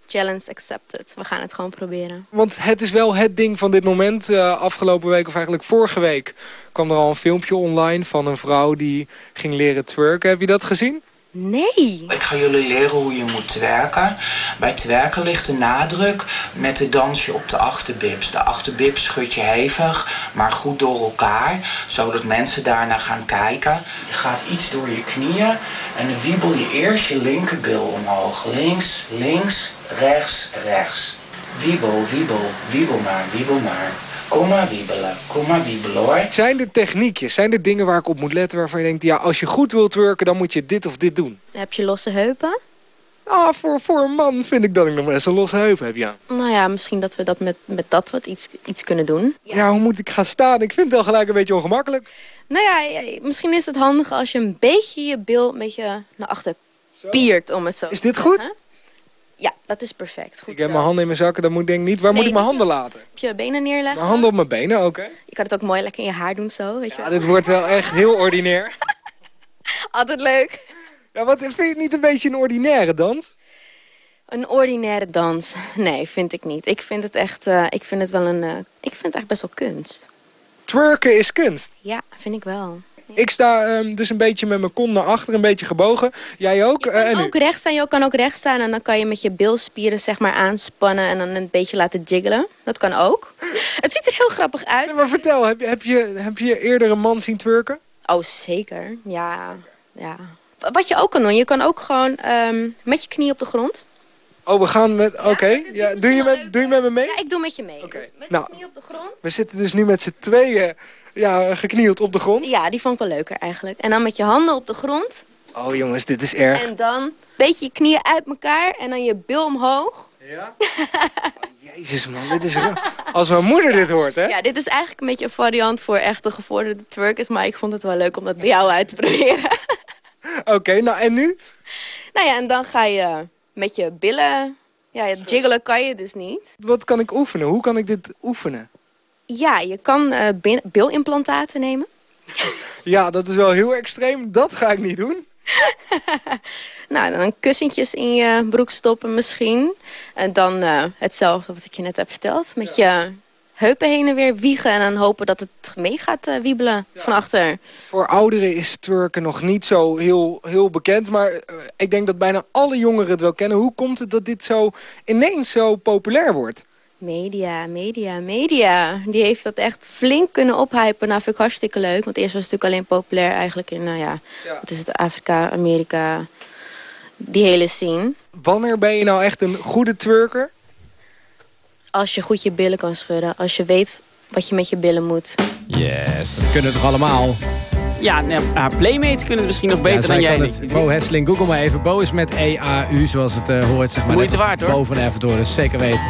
Speaker 13: Challenge accepted. We gaan het gewoon proberen.
Speaker 12: Want het is wel het ding van dit moment. Eh, afgelopen week, of eigenlijk vorige week, kwam er al een filmpje online van een vrouw die ging leren twerken. Heb je dat gezien?
Speaker 13: Nee.
Speaker 14: Ik ga jullie leren hoe je moet twerken. Bij twerken ligt de nadruk met het dansje op de achterbibs. De achterbibs schud je hevig, maar goed door elkaar, zodat mensen daarna gaan kijken. Je gaat iets door je knieën en dan wiebel je eerst je linkerbil omhoog. Links, links, rechts, rechts. Wiebel, wiebel, wiebel maar, wiebel maar. Kom maar wiebelen, kom maar wiebelen hoor.
Speaker 12: Zijn er techniekjes, zijn er dingen waar ik op moet letten waarvan je denkt... ja, als je goed wilt twerken, dan moet je dit of dit doen?
Speaker 13: Heb je losse heupen?
Speaker 12: Ah, voor, voor een man vind ik dat ik nog best een losse heup heb, ja.
Speaker 13: Nou ja, misschien dat we dat met, met dat wat iets, iets kunnen doen.
Speaker 12: Ja. hoe moet ik gaan staan? Ik vind het al gelijk een beetje ongemakkelijk.
Speaker 13: Nou ja, misschien is het handig als je een beetje je bil een beetje naar achter piert, om het zo
Speaker 12: Is
Speaker 13: te
Speaker 12: dit
Speaker 13: zeggen. Ja, dat is perfect. Goed
Speaker 12: Ik heb
Speaker 13: zo.
Speaker 12: mijn handen in mijn zakken, dan moet ik denk niet... waar moet ik mijn handen laten?
Speaker 13: Op je benen neerleggen.
Speaker 12: Mijn handen op mijn benen, oké.
Speaker 13: Je kan het ook mooi lekker in je haar doen zo, weet je
Speaker 12: Ja,
Speaker 13: wel.
Speaker 12: dit wordt wel echt heel ordinair.
Speaker 13: Altijd leuk.
Speaker 12: Ja, wat, vind je het niet een beetje een ordinaire dans?
Speaker 13: Een ordinaire dans? Nee, vind ik niet. Ik vind het echt, eh, ik vind het wel een, eh, ik vind het echt best wel kunst.
Speaker 12: Twerken is kunst.
Speaker 13: Ja, vind ik wel.
Speaker 12: Ik sta ehm, dus een beetje met mijn kont naar achter, een beetje gebogen. Jij ook?
Speaker 13: Je
Speaker 12: Eh,
Speaker 13: kan
Speaker 12: en
Speaker 13: ook recht staan, je kan ook recht staan en dan kan je met je bilspieren zeg maar aanspannen en dan een beetje laten jiggelen. Dat kan ook. Het ziet er heel grappig uit.
Speaker 12: maar vertel, heb je, heb, je, heb je eerder een man zien twerken?
Speaker 13: Oh, zeker. Ja, ja. Wat je ook kan doen, je kan ook gewoon ehm, met je knie op de grond.
Speaker 12: Oh, we gaan met... Oké, ja, doe, je met, doe je met me mee?
Speaker 13: Ja, ik doe met je mee. Dus met
Speaker 12: Nou,
Speaker 13: je knie op de grond.
Speaker 12: we zitten dus nu met z'n tweeën ja, geknield op de grond.
Speaker 13: Ja, die vond ik wel leuker eigenlijk. En dan met je handen op de grond.
Speaker 12: Oh jongens, dit is erg.
Speaker 13: En dan een beetje je knieën uit elkaar en dan je bil omhoog.
Speaker 12: Ja? Jezus man, dit is... Als mijn moeder dit hoort, hè?
Speaker 13: Ja, dit is eigenlijk een beetje een variant voor echte gevorderde twerkers. Maar ik vond het wel leuk om dat bij jou uit te proberen.
Speaker 12: Oké, nou en nu?
Speaker 13: nou ja, en dan ga je met je billen... Ja, jiggelen kan je dus niet.
Speaker 12: Wat kan ik oefenen? Hoe kan ik dit oefenen?
Speaker 13: Ja, je kan bin- bilimplantaten nemen.
Speaker 12: Ja, dat is wel heel extreem. Dat ga ik niet doen.
Speaker 13: Nou, dan kussentjes in je broek stoppen misschien. En dan eh, hetzelfde wat ik je net heb verteld. Met je heupen heen en weer wiegen. En dan hopen dat het mee gaat eh, wiebelen van achter.
Speaker 12: Voor ouderen is twerken nog niet zo heel, heel bekend. Maar ik denk dat bijna alle jongeren het wel kennen. Hoe komt het dat dit zo ineens zo populair wordt?
Speaker 13: Media, media, media. Die heeft dat echt flink kunnen ophypen. Nou, vind ik hartstikke leuk. Want eerst was het natuurlijk alleen populair eigenlijk in, nou ja, wat is het, Afrika, Amerika. Die hele scene.
Speaker 12: Wanneer ben je nou echt een goede twerker?
Speaker 13: Als je goed je billen kan schudden. Als je weet wat je met je billen moet.
Speaker 3: Yes, dat kunnen we toch allemaal?
Speaker 4: Ja, nou, haar playmates kunnen het misschien nog beter
Speaker 3: Ja,
Speaker 4: dan jij.
Speaker 3: het. Bo Hesseling, google maar even. Bo is met E-A-U, zoals het eh, hoort. Zeg maar,
Speaker 4: Moeite waard, hoor.
Speaker 3: Boven Everton, dus zeker weten.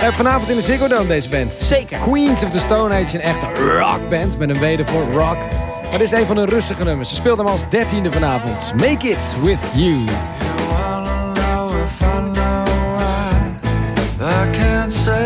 Speaker 3: Eh, vanavond in de Ziggo Dome deze band.
Speaker 4: Zeker.
Speaker 3: Queens of the Stone Age, een echte rockband. Met een W ervoor, rock. Maar dit is een van hun rustige nummers. Ze speelt hem als dertiende vanavond. Make it with you.
Speaker 15: I can't say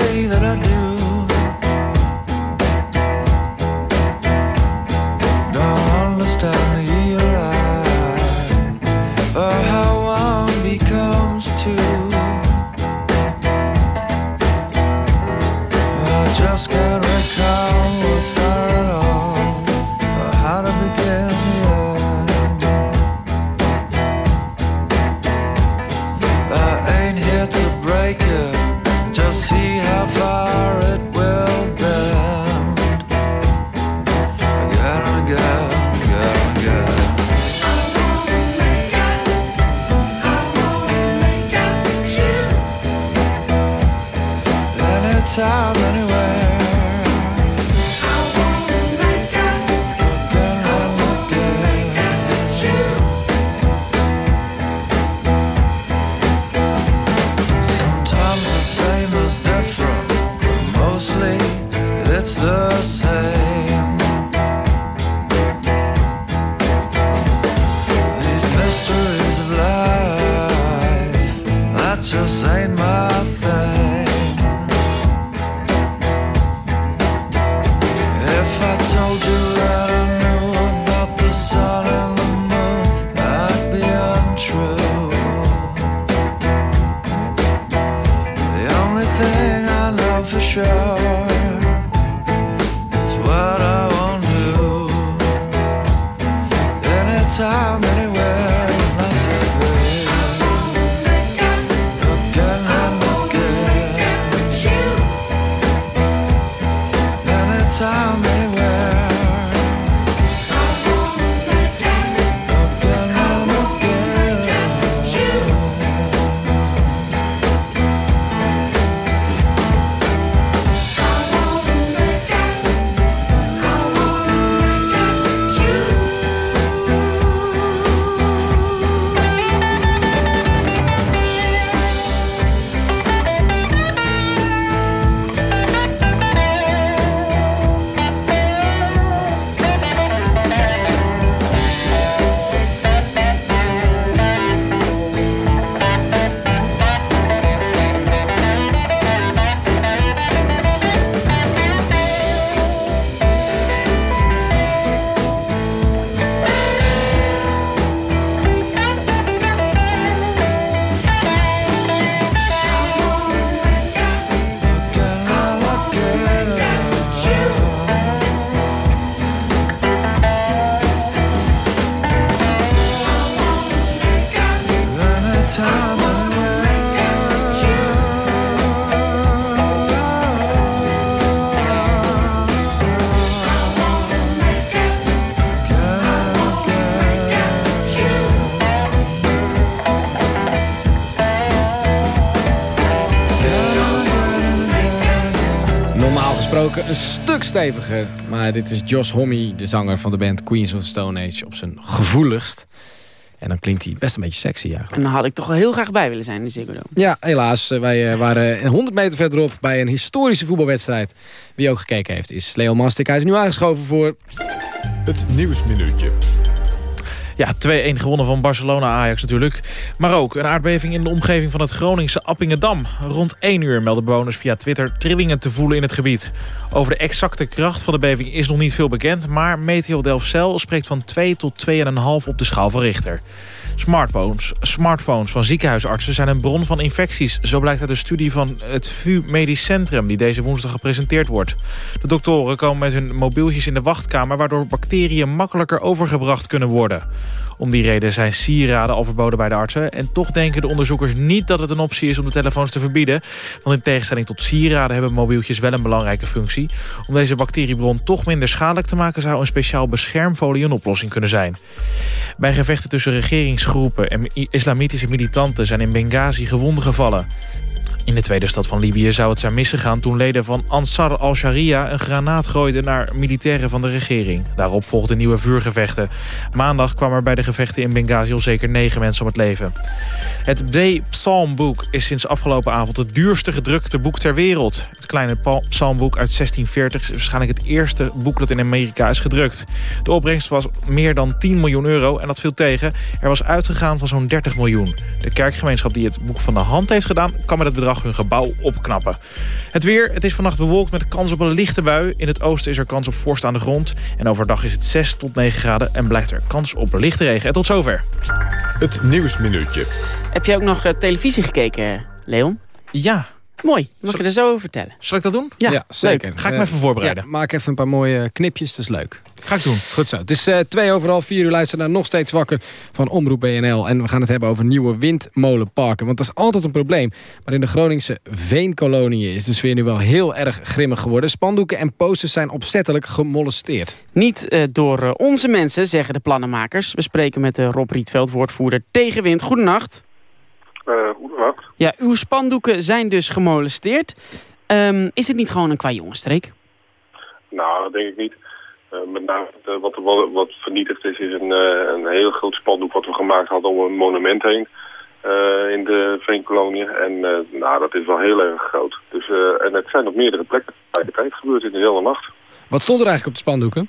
Speaker 3: true. Gesproken een stuk steviger. Maar dit is Josh Homme, de zanger van de band Queens of the Stone Age, op zijn gevoeligst. En dan klinkt hij best een beetje sexy eigenlijk.
Speaker 4: En dan had ik toch wel heel graag bij willen zijn in de Ziggo Dome.
Speaker 3: Ja, helaas. Eh, Wij eh, waren 100 meter verderop bij een historische voetbalwedstrijd. Wie ook gekeken heeft is Leo Mastik. Hij is nu aangeschoven voor...
Speaker 2: Het Nieuwsminuutje.
Speaker 16: Ja, 2-1 gewonnen van Barcelona-Ajax natuurlijk. Maar ook een aardbeving in de omgeving van het Groningse Appingedam. Rond 1 uur melden bewoners via Twitter trillingen te voelen in het gebied. Over de exacte kracht van de beving is nog niet veel bekend... maar Meteo Delfzijl spreekt van 2 tot 2,5 op de schaal van Richter. Smartphones, smartphones van ziekenhuisartsen zijn een bron van infecties. Zo blijkt uit een studie van het VU Medisch Centrum... die deze woensdag gepresenteerd wordt. De doktoren komen met hun mobieltjes in de wachtkamer... waardoor bacteriën makkelijker overgebracht kunnen worden. Om die reden zijn sieraden al verboden bij de artsen. En toch denken de onderzoekers niet dat het een optie is om de telefoons te verbieden. Want in tegenstelling tot sieraden hebben mobieltjes wel een belangrijke functie. Om deze bacteriebron toch minder schadelijk te maken... zou een speciaal beschermfolie een oplossing kunnen zijn. Bij gevechten tussen regeringsgroepen en islamitische militanten... zijn in Benghazi gewonden gevallen. In de tweede stad van Libië zou het zijn misgegaan toen leden van Ansar al-Sharia een granaat gooiden naar militairen van de regering. Daarop volgden nieuwe vuurgevechten. Maandag kwam er bij de gevechten in Benghazi al zeker negen mensen om het leven. Het D-psalmboek is sinds afgelopen avond het duurste gedrukte boek ter wereld. Het kleine psalmboek uit 1640 is waarschijnlijk het eerste boek dat in Amerika is gedrukt. De opbrengst was meer dan 10 miljoen euro en dat viel tegen. Er was uitgegaan van zo'n 30 miljoen. De kerkgemeenschap die het boek van de hand heeft gedaan... kan met het bedrag hun gebouw opknappen. Het weer, het is vannacht bewolkt met kans op een lichte bui. In het oosten is er kans op vorst aan de grond. En overdag is het 6 tot 9 graden en blijft er kans op lichte regen. En tot zover.
Speaker 2: Het Nieuwsminuutje.
Speaker 4: Heb je ook nog eh, televisie gekeken, Leon?
Speaker 16: Ja.
Speaker 4: Mooi, mag je er zo over vertellen?
Speaker 16: Zal ik dat doen?
Speaker 4: Ja,
Speaker 3: zeker.
Speaker 4: leuk.
Speaker 16: Ga ik me even voorbereiden.
Speaker 3: ja, maak even een paar mooie knipjes, dat is leuk.
Speaker 16: Ga ik doen.
Speaker 3: Goed zo. Het is eh, twee overal, vier uur luisteren naar Nog Steeds Wakker van Omroep BNL. En we gaan het hebben over nieuwe windmolenparken. Want dat is altijd een probleem. Maar in de Groningse veenkoloniën is de sfeer nu wel heel erg grimmig geworden. Spandoeken en posters zijn opzettelijk gemolesteerd.
Speaker 4: Niet eh, door eh, onze mensen, zeggen de plannenmakers. We spreken met Rob Rietveld, woordvoerder Tegenwind. Goedenacht.
Speaker 17: Uh, goedenacht.
Speaker 4: Ja, uw spandoeken zijn dus gemolesteerd. Ehm, is het niet gewoon een kwajongenstreek?
Speaker 17: Nou, dat denk ik niet. Uh, met name uh, wat, wat, wat vernietigd is, is een, uh, een heel groot spandoek wat we gemaakt hadden om een monument heen in de Veenkoloniën. En nou, dat is wel heel erg groot. Dus, en het zijn op meerdere plekken tegelijkertijd gebeurd in de hele nacht.
Speaker 3: Wat stond er eigenlijk op de spandoeken?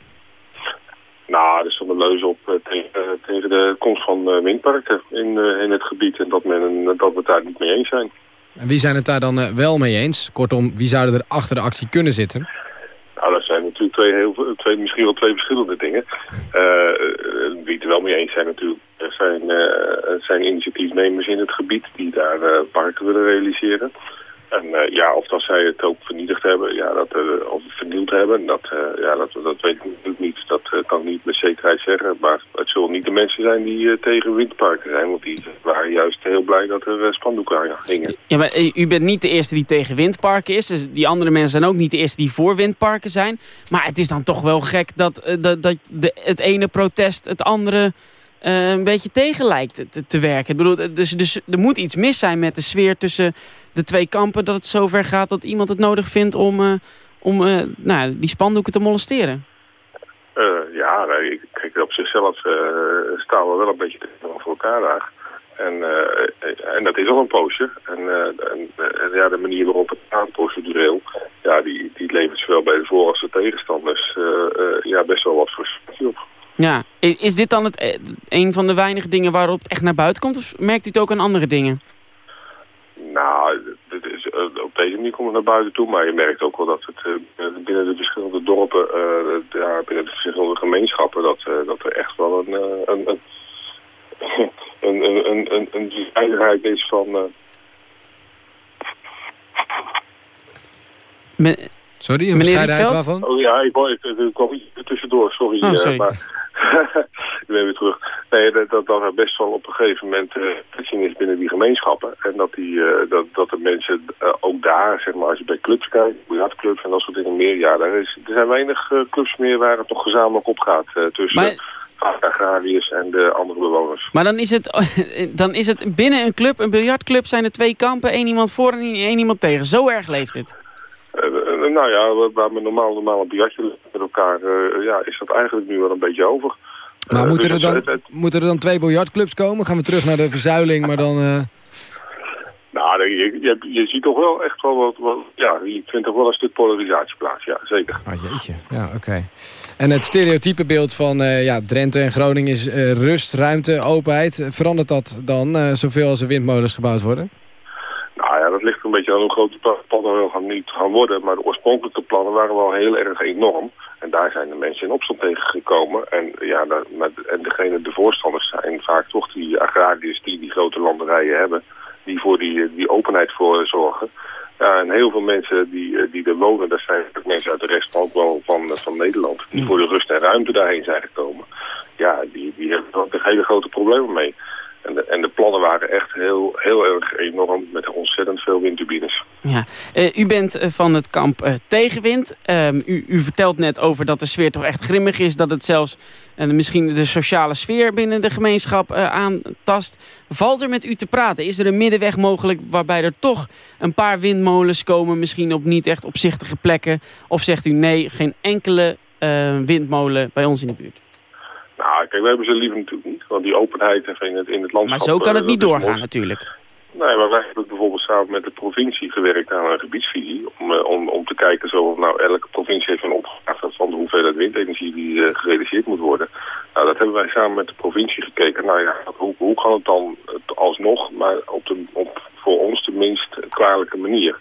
Speaker 17: Nou, er stonden leuzen op tegen, tegen de komst van windparken in, in het gebied. En dat, men, dat we het daar niet mee eens zijn.
Speaker 3: En wie zijn het daar dan wel mee eens? Kortom, wie zouden er achter de actie kunnen zitten?
Speaker 17: Nou, dat zijn natuurlijk twee, heel, twee, misschien wel twee verschillende dingen. Uh, wie het er wel mee eens zijn natuurlijk, er zijn, uh, zijn initiatiefnemers in het gebied die daar uh, parken willen realiseren. En ja, of dat zij het ook vernietigd hebben, ja, dat, of vernield hebben, dat, ja, dat, dat weet ik natuurlijk niet. Dat kan ik niet met zekerheid zeggen. Maar het zullen niet de mensen zijn die tegen windparken zijn. Want die waren juist heel blij dat er spandoeken aan hingen.
Speaker 4: Ja, maar u bent niet de eerste die tegen windparken is. Dus die andere mensen zijn ook niet de eerste die voor windparken zijn. Maar het is dan toch wel gek dat, dat, dat de, het ene protest het andere... Uh, een beetje tegen lijkt te, te werken. Ik bedoel, dus, dus er moet iets mis zijn met de sfeer tussen de twee kampen... dat het zover gaat dat iemand het nodig vindt om, uh, om uh, nou, die spandoeken te molesteren.
Speaker 17: ja, kijk, op zichzelf staan we wel een beetje tegenover elkaar daar. En, en dat is al een poosje. En, en, en ja, de manier waarop het gaat procedureel... Ja, die, die levert zowel bij de voor- als de tegenstanders ja, best wel wat frustratie op.
Speaker 4: Ja, is dit dan het, een van de weinige dingen waarop het echt naar buiten komt? Of merkt u het ook aan andere dingen?
Speaker 17: Nou, dit is, uh, op deze manier komt het naar buiten toe. Maar je merkt ook wel dat het uh, binnen de verschillende dorpen, uh, ja, binnen de verschillende gemeenschappen, dat, dat er echt wel een, een, een, een, een, een, een, een veiligheid is van...
Speaker 4: Me
Speaker 3: Sorry, een
Speaker 4: Rietveld?
Speaker 3: waarvan?
Speaker 17: Oh ja, ik, ik, ik, kwam iets tussendoor, sorry.
Speaker 4: Oh, sorry.
Speaker 17: maar ik ben weer terug. Nee, dat, dat, dat er best wel op een gegeven moment uh, is binnen die gemeenschappen. En dat, die, uh, dat, dat de mensen uh, ook daar, zeg maar, als je bij clubs kijkt, biljartclubs en dat soort dingen meer, ja, daar is, er zijn weinig clubs meer waar het toch gezamenlijk op gaat tussen...
Speaker 4: Maar...
Speaker 17: agrariërs en de andere bewoners.
Speaker 4: Maar dan is, het, dan is het binnen een club, een biljartclub, zijn er twee kampen, één iemand voor en één iemand tegen. Zo erg leeft het.
Speaker 17: Uh, nou ja, waar- we normaal, normaal een biljartje met elkaar, eh, ja, is dat eigenlijk nu wel een beetje over.
Speaker 3: Maar
Speaker 17: Eh,
Speaker 3: moeten,
Speaker 17: dus
Speaker 3: er dan,
Speaker 17: het-
Speaker 3: moeten er dan twee biljartclubs komen? Gaan we terug naar de verzuiling, maar dan... eh,
Speaker 17: nou, je, je, je ziet toch wel echt wel wat, wat, ja, je vindt toch wel een stuk polarisatie plaats, ja, zeker.
Speaker 3: Oh jeetje, ja, oké. En het stereotype beeld van eh, ja, Drenthe en Groningen is eh, rust, ruimte, openheid. Verandert dat dan eh, zoveel als er windmolens gebouwd worden?
Speaker 17: Dat ligt een beetje aan hoe groot de pla- plannen wel gaan, niet gaan worden. Maar de oorspronkelijke plannen waren wel heel erg enorm. En daar zijn de mensen in opstand tegen gekomen. En, ja, dat, met, en degene, de voorstanders zijn vaak toch die agrariërs die die grote landerijen hebben. Die voor die, die openheid voor zorgen. Ja, en heel veel mensen die, eh, die er wonen, dat zijn mensen uit de rest van, wel van, eh, van Nederland. Die voor de rust en ruimte daarheen zijn gekomen. Ja, die, die hebben er hele grote problemen mee. En de, en de plannen waren echt heel, heel erg enorm met ontzettend veel windturbines.
Speaker 4: Ja. Eh, u bent eh, van het kamp eh, Tegenwind. Ehm, u, u vertelt net over dat de sfeer toch echt grimmig is. Dat het zelfs misschien de sociale sfeer binnen de gemeenschap aantast. Valt er met u te praten? Is er een middenweg mogelijk waarbij er toch een paar windmolens komen? Misschien op niet echt opzichtige plekken? Of zegt u nee, geen enkele windmolen bij ons in de buurt?
Speaker 17: Nou, kijk, we hebben ze liever natuurlijk niet. Want die openheid en in het, in het landschap...
Speaker 4: Maar zo kan
Speaker 17: eh,
Speaker 4: het niet doorgaan natuurlijk.
Speaker 17: Nee, maar wij hebben bijvoorbeeld samen met de provincie gewerkt aan een gebiedsvisie. Om, eh, om, om te kijken zo, of nou, elke provincie heeft een opgave van de hoeveelheid windenergie die eh, gerealiseerd moet worden. Nou, dat hebben wij samen met de provincie gekeken. Nou ja, hoe, hoe kan het dan alsnog, maar op, de, op voor ons de minst kwalijke manier.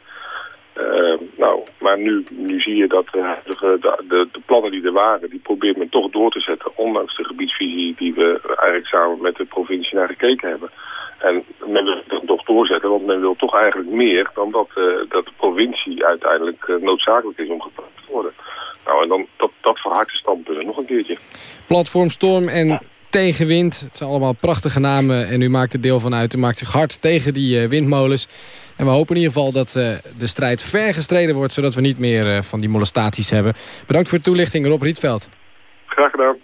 Speaker 17: Eh, nou, maar nu, nu zie je dat eh, de, de, de plannen die er waren, die probeert men toch door te zetten. Ondanks de gebiedsvisie die we eigenlijk samen met de provincie naar gekeken hebben. En men wil het toch doorzetten, want men wil toch eigenlijk meer dan dat, eh, dat de provincie uiteindelijk eh, noodzakelijk is om gepakt te worden. Nou, en dan dat, dat verhardste standpunt nog een keertje.
Speaker 3: Platform Storm en Tegenwind. Het zijn allemaal prachtige namen en u maakt er deel van uit. U maakt zich hard tegen die windmolens. En we hopen in ieder geval dat eh, de strijd ver gestreden wordt... zodat we niet meer eh, van die molestaties hebben. Bedankt voor de toelichting, Rob Rietveld.
Speaker 17: Graag gedaan.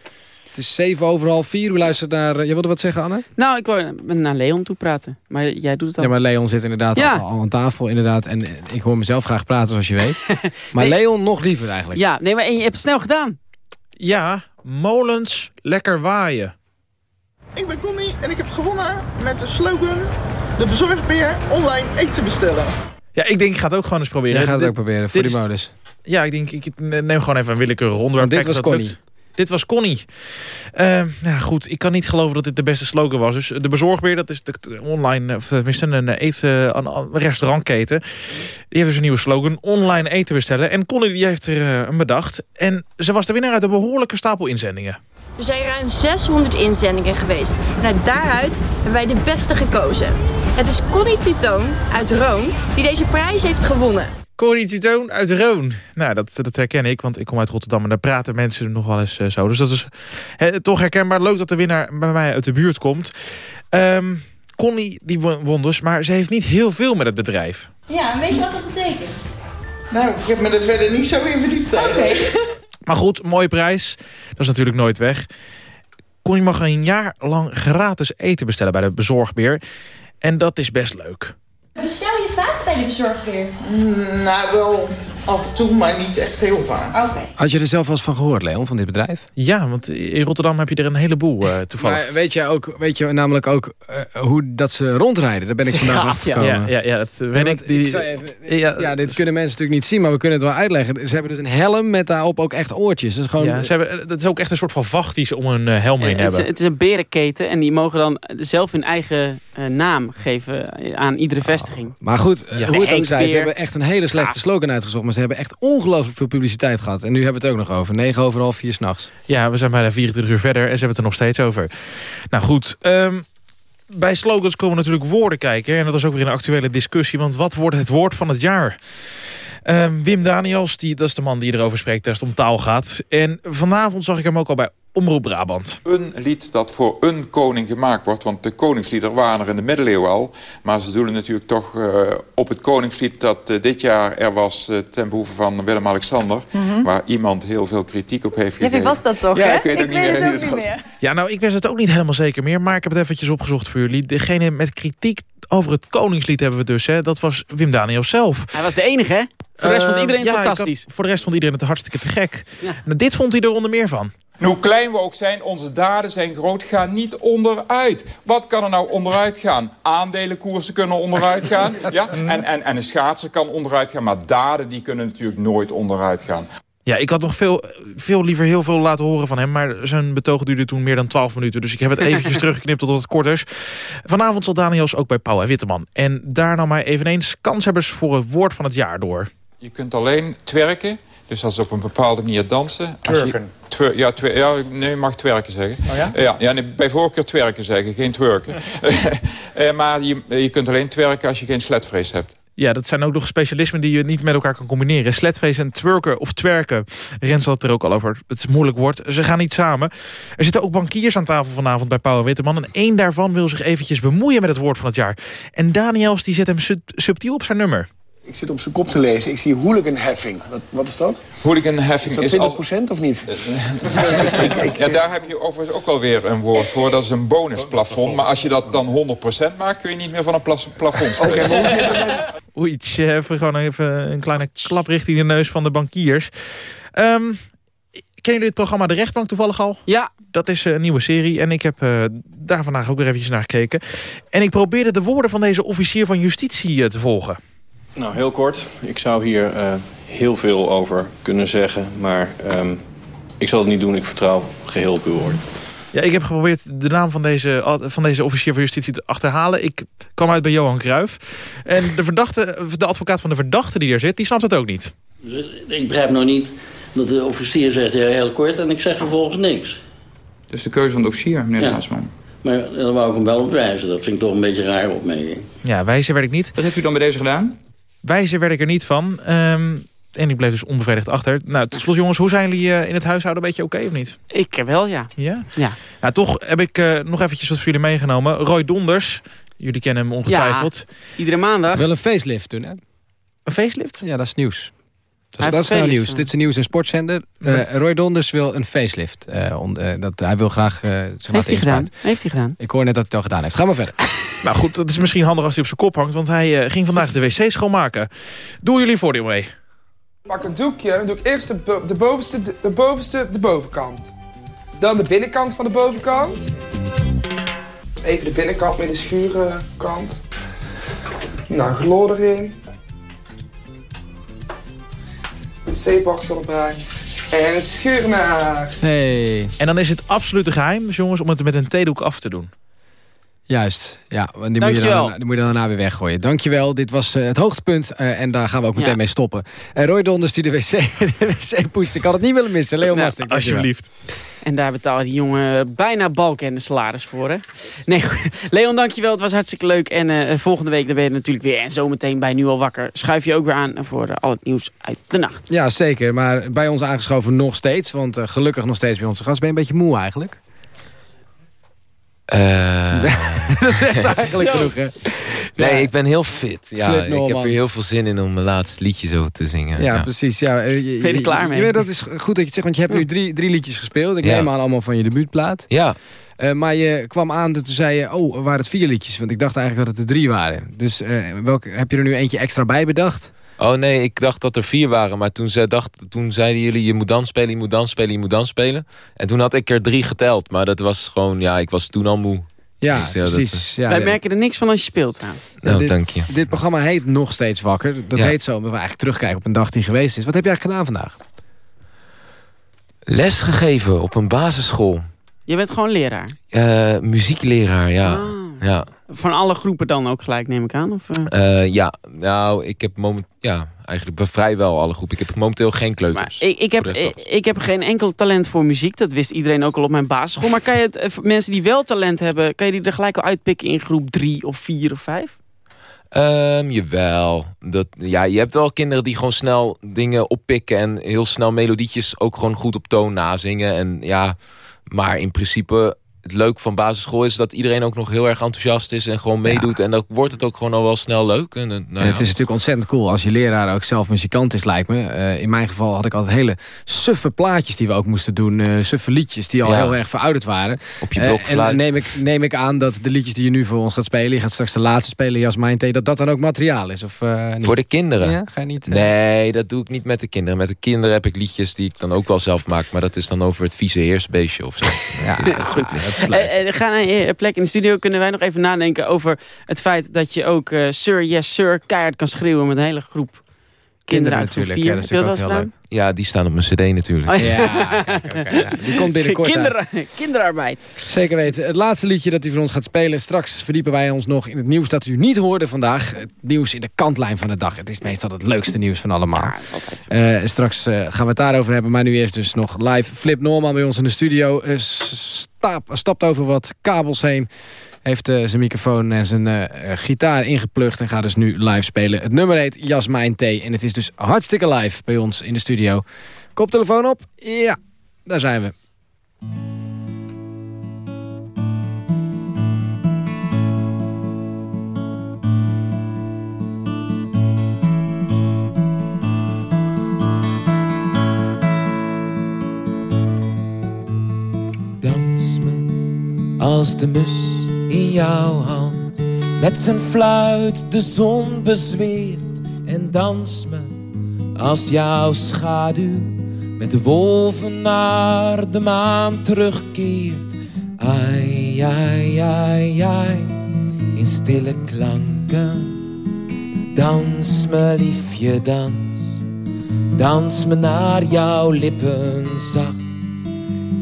Speaker 3: Het is zeven over half vier. U luistert naar... eh, je wilde wat zeggen, Anne?
Speaker 4: Nou, ik wil naar Leon toe praten. Maar jij doet het al.
Speaker 3: Ja, maar Leon zit inderdaad
Speaker 4: Ja.
Speaker 3: al, al aan tafel. Inderdaad. En ik hoor mezelf graag praten, zoals je weet. Maar Leon nog liever eigenlijk.
Speaker 4: Ja, nee, maar en je hebt het snel gedaan.
Speaker 16: Ja, molens lekker waaien.
Speaker 18: Ik ben Connie en ik heb gewonnen met de slogan... De bezorgbeer online eten bestellen.
Speaker 16: Ja, ik denk ik ga het ook gewoon eens proberen.
Speaker 3: Jij gaat het
Speaker 16: Dit-
Speaker 3: ook proberen voor die molens.
Speaker 16: Ja, ik denk, ik neem gewoon even een willekeurige ronde.
Speaker 3: Want dit was Connie.
Speaker 16: lukt. Dit was Connie. Eh, ja, goed, ik kan niet geloven dat dit de beste slogan was. Dus de bezorgbeer, dat is de, online, of tenminste een eet, eh, een, een restaurantketen. Die heeft dus een nieuwe slogan, online eten bestellen. En Connie die heeft er eh, een bedacht. En ze was de winnaar uit een behoorlijke stapel inzendingen.
Speaker 19: Er zijn ruim 600 inzendingen geweest. En uit daaruit hebben wij de beste gekozen. Het is Connie Tutoon uit Roon die deze prijs heeft gewonnen.
Speaker 16: Corrie Tutoon uit Roon. Nou, dat, dat herken ik, want ik kom uit Rotterdam en daar praten mensen nog wel eens eh, zo. Dus dat is hè, toch herkenbaar. Leuk dat de winnaar bij mij uit de buurt komt. Ehm Connie die won won dus, maar ze heeft niet heel veel met het bedrijf.
Speaker 19: Ja, en weet je wat dat betekent?
Speaker 18: Nou, ik heb me er verder niet zo in verdiept. Oké.
Speaker 16: Maar goed, mooie prijs. Dat is natuurlijk nooit weg. Connie mag een jaar lang gratis eten bestellen bij de bezorgbeer. En dat is best leuk.
Speaker 19: Bestel je vaak bij de bezorgbeer?
Speaker 18: Nou, wel af en toe, maar niet echt heel vaak.
Speaker 19: Oké.
Speaker 3: Had je er zelf wel eens van gehoord, Leon, van dit bedrijf?
Speaker 16: Ja, want in Rotterdam heb je er een heleboel eh, toevallig.
Speaker 3: Maar weet je, ook, weet je namelijk ook eh, hoe dat ze rondrijden? Daar ben ik vandaag afgekomen.
Speaker 16: ja. Ja, ja, dat weet
Speaker 3: want
Speaker 16: ik. Die-
Speaker 3: zou even- ja, dit kunnen mensen natuurlijk niet zien, maar we kunnen het wel uitleggen. Ze hebben dus een helm met daarop ook echt oortjes. Dat is gewoon...
Speaker 16: Ja, ze hebben, dat is ook echt een soort van vacht die ze om een eh, helm heen
Speaker 4: Eh, het, is,
Speaker 16: hebben.
Speaker 4: het is een berenketen en die mogen dan zelf hun eigen eh, naam geven aan iedere vestiging.
Speaker 3: Maar goed,
Speaker 4: Ja.
Speaker 3: hoe het ook zij, ze hebben echt een hele slechte slogan uitgezocht. Maar ze hebben echt ongelooflijk veel publiciteit gehad. En nu hebben we het ook nog over. 9 over half 4 s'nachts.
Speaker 16: Ja, we zijn bijna 24 uur verder en ze hebben het er nog steeds over. Nou goed, ehm, bij slogans komen natuurlijk woorden kijken. En dat is ook weer een actuele discussie. Want wat wordt het woord van het jaar? Ehm, Wim Daniels, die, dat is de man die erover spreekt als het om taal gaat. En vanavond zag ik hem ook al bij Omroep Brabant.
Speaker 20: Een lied dat voor een koning gemaakt wordt. Want de koningslieder waren er in de middeleeuwen al. Maar ze doelen natuurlijk toch uh, op het koningslied dat uh, dit jaar er was... Uh, ten behoeve van Willem-Alexander. Mm -hmm. Waar iemand heel veel kritiek op heeft gegeven.
Speaker 21: Ja, wie was dat toch,
Speaker 20: Ja,
Speaker 21: hè?
Speaker 20: ik weet,
Speaker 21: ik
Speaker 20: ook,
Speaker 21: weet
Speaker 20: niet
Speaker 21: het
Speaker 20: meer
Speaker 21: ook niet meer.
Speaker 16: Ja, nou, ik wist het ook niet helemaal zeker meer. Maar ik heb het eventjes opgezocht voor jullie. Degene met kritiek over het koningslied hebben we dus. Hè. Dat was Wim Daniel zelf.
Speaker 4: Hij was de enige, hè? Voor de rest vond
Speaker 16: Uh,
Speaker 4: iedereen
Speaker 16: ja,
Speaker 4: fantastisch.
Speaker 16: had- voor de rest vond iedereen het hartstikke te gek. Nou, dit vond hij er onder meer van.
Speaker 20: En hoe klein we ook zijn, onze daden zijn groot. Ga niet onderuit. Wat kan er nou onderuit gaan? Aandelenkoersen kunnen onderuit gaan. ja? en, en, en een schaatser kan onderuit gaan. Maar daden die kunnen natuurlijk nooit onderuit gaan.
Speaker 16: Ja, ik had nog veel, veel liever heel veel laten horen van hem. Maar zijn betoog duurde toen meer dan 12 minuten. Dus ik heb het eventjes teruggeknipt tot het kort is. Vanavond zal Daniels ook bij Paul en Witteman. En daar nam hij eveneens kanshebbers voor het woord van het jaar door.
Speaker 20: Je kunt alleen twerken. Dus dat is op een bepaalde manier dansen. Als je- twer- ja, twer- ja, nee, je mag twerken zeggen.
Speaker 16: Oh ja?
Speaker 20: Ja, ja nee, bij voorkeur twerken zeggen, geen twerken. Eh, maar je, je kunt alleen twerken als je geen sletvrees hebt.
Speaker 16: Ja, dat zijn ook nog specialismen die je niet met elkaar kan combineren. Sletface en twerken of twerken. Rens had het er ook al over. Het is een moeilijk woord. Ze gaan niet samen. Er zitten ook bankiers aan tafel vanavond bij Pauw en Witteman. En één daarvan wil zich eventjes bemoeien met het woord van het jaar. En Daniels die zet hem sub- subtiel op zijn nummer.
Speaker 22: Ik zit op zijn kop te lezen. Ik zie hooliganheffing. Wat, wat is dat?
Speaker 20: Hooliganheffing
Speaker 22: Is
Speaker 20: is,
Speaker 22: dat
Speaker 20: als...
Speaker 22: 20% of niet?
Speaker 20: Ja, daar heb je overigens ook wel weer een woord voor. Dat is een bonusplafond. Maar als je dat dan 100% maakt, kun je niet meer van een plafond spreken.
Speaker 16: Oei, tje, even gewoon even een kleine klap richting de neus van de bankiers. Ehm, kennen jullie het programma De Rechtbank toevallig al?
Speaker 4: Ja.
Speaker 16: Dat is eh, een nieuwe serie en ik heb eh, daar vandaag ook weer eventjes naar gekeken. En ik probeerde de woorden van deze officier van justitie eh, te volgen.
Speaker 23: Nou, heel kort. Ik zou hier eh, heel veel over kunnen zeggen, maar ehm, ik zal het niet doen. Ik vertrouw geheel op uw woord.
Speaker 16: Ja, ik heb geprobeerd de naam van deze, van deze officier van justitie te achterhalen. Ik kwam uit bij Johan Cruijff. En de, verdachte, de advocaat van de verdachte die er zit, die snapt het ook niet.
Speaker 24: Ik begrijp nog niet dat de officier zegt ja, heel kort en ik zeg vervolgens niks.
Speaker 25: Dus de keuze van de officier, meneer
Speaker 24: Ja. Maar dan wou ik hem wel op wijzen. Dat vind ik toch een beetje een rare opmerking.
Speaker 16: Ja, wijzer werd ik niet.
Speaker 25: Wat heeft u dan bij deze gedaan?
Speaker 16: Wijzer werd ik er niet van. Ehm, en ik bleef dus onbevredigd achter. Nou, tot slot jongens, hoe zijn jullie eh, in het huishouden? Een beetje oké of niet?
Speaker 4: Ik wel, ja.
Speaker 16: Ja?
Speaker 4: Ja.
Speaker 16: Nou, toch heb ik eh, nog eventjes wat voor jullie meegenomen. Roy Donders, jullie kennen hem ongetwijfeld.
Speaker 4: Iedere maandag.
Speaker 3: Wel een facelift doen, hè?
Speaker 16: Een facelift?
Speaker 3: Ja, dat is nieuws. Dus dat is nou nieuws. Dit is een nieuws- en sportzender. Eh, Roy Donders wil een facelift. eh, on- eh, dat, hij wil graag uh, zich
Speaker 4: Heeft hij gedaan? Heeft hij gedaan?
Speaker 3: Ik hoor net dat hij het al gedaan heeft. Ga maar verder.
Speaker 16: Nou goed, dat is misschien handig als hij op zijn kop hangt. Want hij eh, ging vandaag de wc schoonmaken. Doe jullie voordeel mee.
Speaker 26: Pak een doekje, dan doe ik eerst de, bo- de bovenste, de, de bovenste, de bovenkant. Dan de binnenkant van de bovenkant. Even de binnenkant met de schurenkant. Nou, chloor erin. Zeebaksel erbij. En een schuurmaak.
Speaker 3: Hey.
Speaker 16: En dan is het absolute geheim, dus jongens, om het met een theedoek af te doen.
Speaker 3: Juist, ja. Die moet, je dan, die moet je dan daarna weer weggooien. Dankjewel, dit was eh, het hoogtepunt. eh, en daar gaan we ook meteen
Speaker 4: Ja.
Speaker 3: mee stoppen. En Roy Donders die de wc, de wc poetst. Ik had het niet willen missen. Leo
Speaker 4: Nou,
Speaker 3: Mastik.
Speaker 16: Alsjeblieft.
Speaker 4: En daar betaalde die jongen bijna balken en de salaris voor, hè? Nee. Leon, dankjewel. Het was hartstikke leuk. En volgende week dan ben je natuurlijk weer. En zometeen bij Nu al wakker schuif je ook weer aan voor al het nieuws uit de nacht.
Speaker 3: Ja, zeker. Maar bij ons aangeschoven nog steeds. Want gelukkig nog steeds bij onze gast. Ben je een beetje moe eigenlijk?
Speaker 6: Eh,
Speaker 3: dat is echt eigenlijk genoeg, hè?
Speaker 6: nee,
Speaker 3: Ja.
Speaker 6: ik ben heel fit. Ja, ik heb er heel veel zin in om mijn laatste liedje zo te zingen.
Speaker 3: Ja, precies. Ja, eh, je,
Speaker 4: Ben je er klaar mee?
Speaker 3: je weet, dat is goed dat je het zegt, want je hebt nu drie, drie liedjes gespeeld. Ik
Speaker 6: Ja.
Speaker 3: neem aan allemaal van je debuutplaat.
Speaker 6: Ja,
Speaker 3: Eh, maar je kwam aan, toen zei je, oh, waren het vier liedjes? Want ik dacht eigenlijk dat het er drie waren. Dus eh, welke, heb je er nu eentje extra bij bedacht?
Speaker 6: Oh nee, ik dacht dat er vier waren. Maar toen, ze dacht, toen zeiden jullie, je moet dan spelen, je moet dan spelen, je moet dan spelen. En toen had ik er drie geteld. Maar dat was gewoon, ja, ik was toen al moe.
Speaker 3: Ja,
Speaker 6: Dus ja, dat,
Speaker 3: precies. ja,
Speaker 4: Wij merken er niks van als je speelt trouwens.
Speaker 6: Nou,
Speaker 3: dit,
Speaker 6: dank je.
Speaker 3: Dit programma heet Nog Steeds Wakker. Dat
Speaker 6: Ja.
Speaker 3: heet zo, omdat we eigenlijk terugkijken op een dag die geweest is. Wat heb jij eigenlijk gedaan vandaag?
Speaker 6: Les gegeven op een basisschool.
Speaker 4: Je bent gewoon leraar.
Speaker 6: Eh, muziekleraar, ja.
Speaker 4: Ah.
Speaker 6: Ja.
Speaker 4: Van alle groepen dan ook gelijk, neem ik aan? Of, eh?
Speaker 6: Eh, ja, nou, ik heb moment, ja, eigenlijk vrijwel alle groepen. Ik heb momenteel geen kleuters.
Speaker 4: Ik, ik, heb, ik, ik heb geen enkel talent voor muziek. Dat wist iedereen ook al op mijn basisschool. Maar kan je het, eh, mensen die wel talent hebben... kan je die er gelijk al uitpikken in groep drie of vier of vijf?
Speaker 6: Ehm, jawel. Dat, ja, je hebt wel kinderen die gewoon snel dingen oppikken... en heel snel melodietjes ook gewoon goed op toon nazingen. En ja, maar in principe het leuke van basisschool is dat iedereen ook nog heel erg enthousiast is en gewoon meedoet. En dan wordt het ook gewoon al wel snel leuk. En, eh, nou
Speaker 3: En het is natuurlijk ontzettend cool als je leraar ook zelf muzikant is, lijkt me. Eh, in mijn geval had ik altijd hele suffe plaatjes die we ook moesten doen. eh suffe liedjes die al
Speaker 6: Ja.
Speaker 3: heel erg verouderd waren.
Speaker 6: Op je blokfluit.
Speaker 3: en neem ik, neem ik aan dat de liedjes die je nu voor ons gaat spelen... je gaat straks de laatste spelen, Jasmijn T... dat dat dan ook materiaal is? Of, niet?
Speaker 6: Voor de kinderen?
Speaker 3: Ja, ga je niet...
Speaker 6: Nee, dat doe ik niet met de kinderen. Met de kinderen heb ik liedjes die ik dan ook wel zelf maak. Maar dat is dan over het vieze heersbeestje of zo.
Speaker 3: Ja,
Speaker 4: Goed. Eh, ga naar je plek in de studio. Kunnen wij nog even nadenken over het feit dat je ook eh, Sir, Yes Sir keihard kan schreeuwen met een hele groep kinderen, uit
Speaker 3: natuurlijk.
Speaker 4: 4.
Speaker 3: Ja, dat is natuurlijk ook
Speaker 4: gedaan?
Speaker 6: Ja, die staan op mijn cd natuurlijk.
Speaker 4: Oh, ja.
Speaker 3: Ja, kijk, oké, ja. Die komt binnenkort.
Speaker 4: Kinder, kinderarbeid.
Speaker 3: Zeker weten. Het laatste liedje dat u voor ons gaat spelen. Straks verdiepen wij ons nog in het nieuws dat u niet hoorde vandaag. Het nieuws in de kantlijn van de dag. Het is meestal het leukste nieuws van allemaal. Eh, straks eh, gaan we het daarover hebben. Maar nu eerst dus nog live Flip Norman bij ons in de studio. Stap, stapt over wat kabels heen. Heeft eh, zijn microfoon en zijn eh, eh, gitaar ingeplucht. En gaat dus nu live spelen. Het nummer heet Jasmijn T. En het is dus hartstikke live bij ons in de studio. Koptelefoon op? Ja, daar zijn we.
Speaker 7: Als de mus in jouw hand. Met zijn fluit de zon bezweert. En dans me als jouw schaduw. Met de wolven naar de maan terugkeert. Ai, ai, ai, ai. In stille klanken. Dans me liefje, dans. Dans me naar jouw lippen zacht.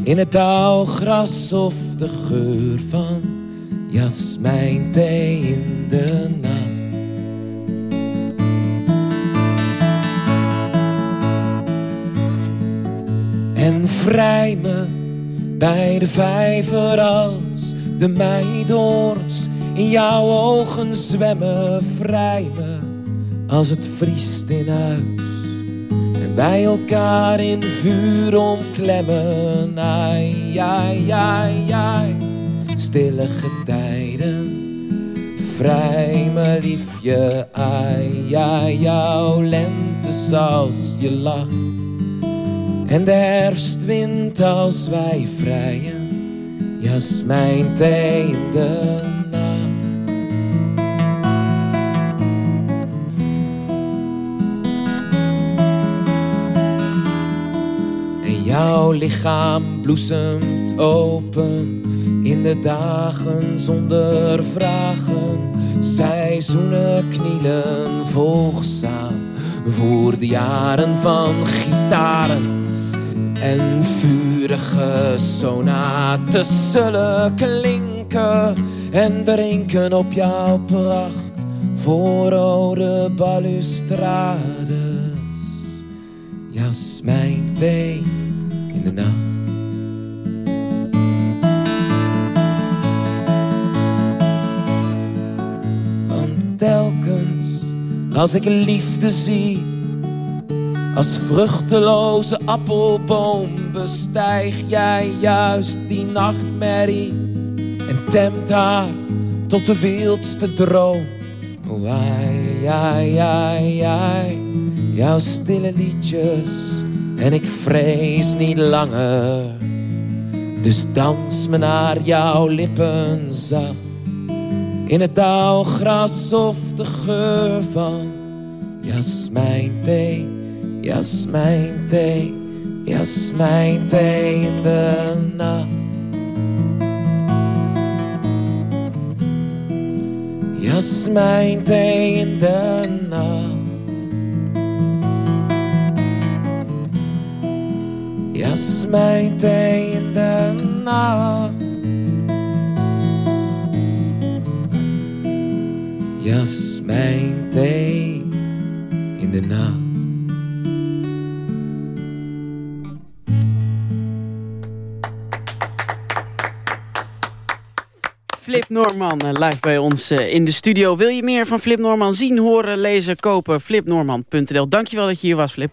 Speaker 7: In het dauwgras of de geur van jasmijnthee in de nacht. En vrij me bij de vijver als de meidoorns in jouw ogen zwemmen. Vrij me als het vriest in huis en bij elkaar in vuur omklemmen. Ai, ai, ai, ai, stille getijden. Vrij me liefje, ai, ai, jouw lente zoals je lacht. En de herfstwind als wij vrijen, jasmijn thee in de nacht. En jouw lichaam bloesemt open in de dagen zonder vragen. Seizoenen knielen volgzaam voor de jaren van gitaren. En vurige sonates zullen klinken en drinken op jouw pracht voor rode balustrades. Jasmijn thee in de nacht. Als ik liefde zie, als vruchteloze appelboom, bestijg jij juist die nachtmerrie en temt haar tot de wildste droom. Oh, ai, ai, ai, ai, jouw stille liedjes en ik vrees niet langer. Dus dans me naar jouw lippen zacht, in het dauwgras of de geur van jasmijn thee, jasmijn thee, jasmijn thee in de nacht. Jasmijn thee in de nacht. Jasmijn thee in de nacht. Jasmijn thee in de nacht.
Speaker 4: Flip Norman eh, live bij ons eh, in de studio. Wil je meer van Flip Norman zien, horen, lezen, kopen? flipnorman.nl. Dankjewel dat je hier was, Flip.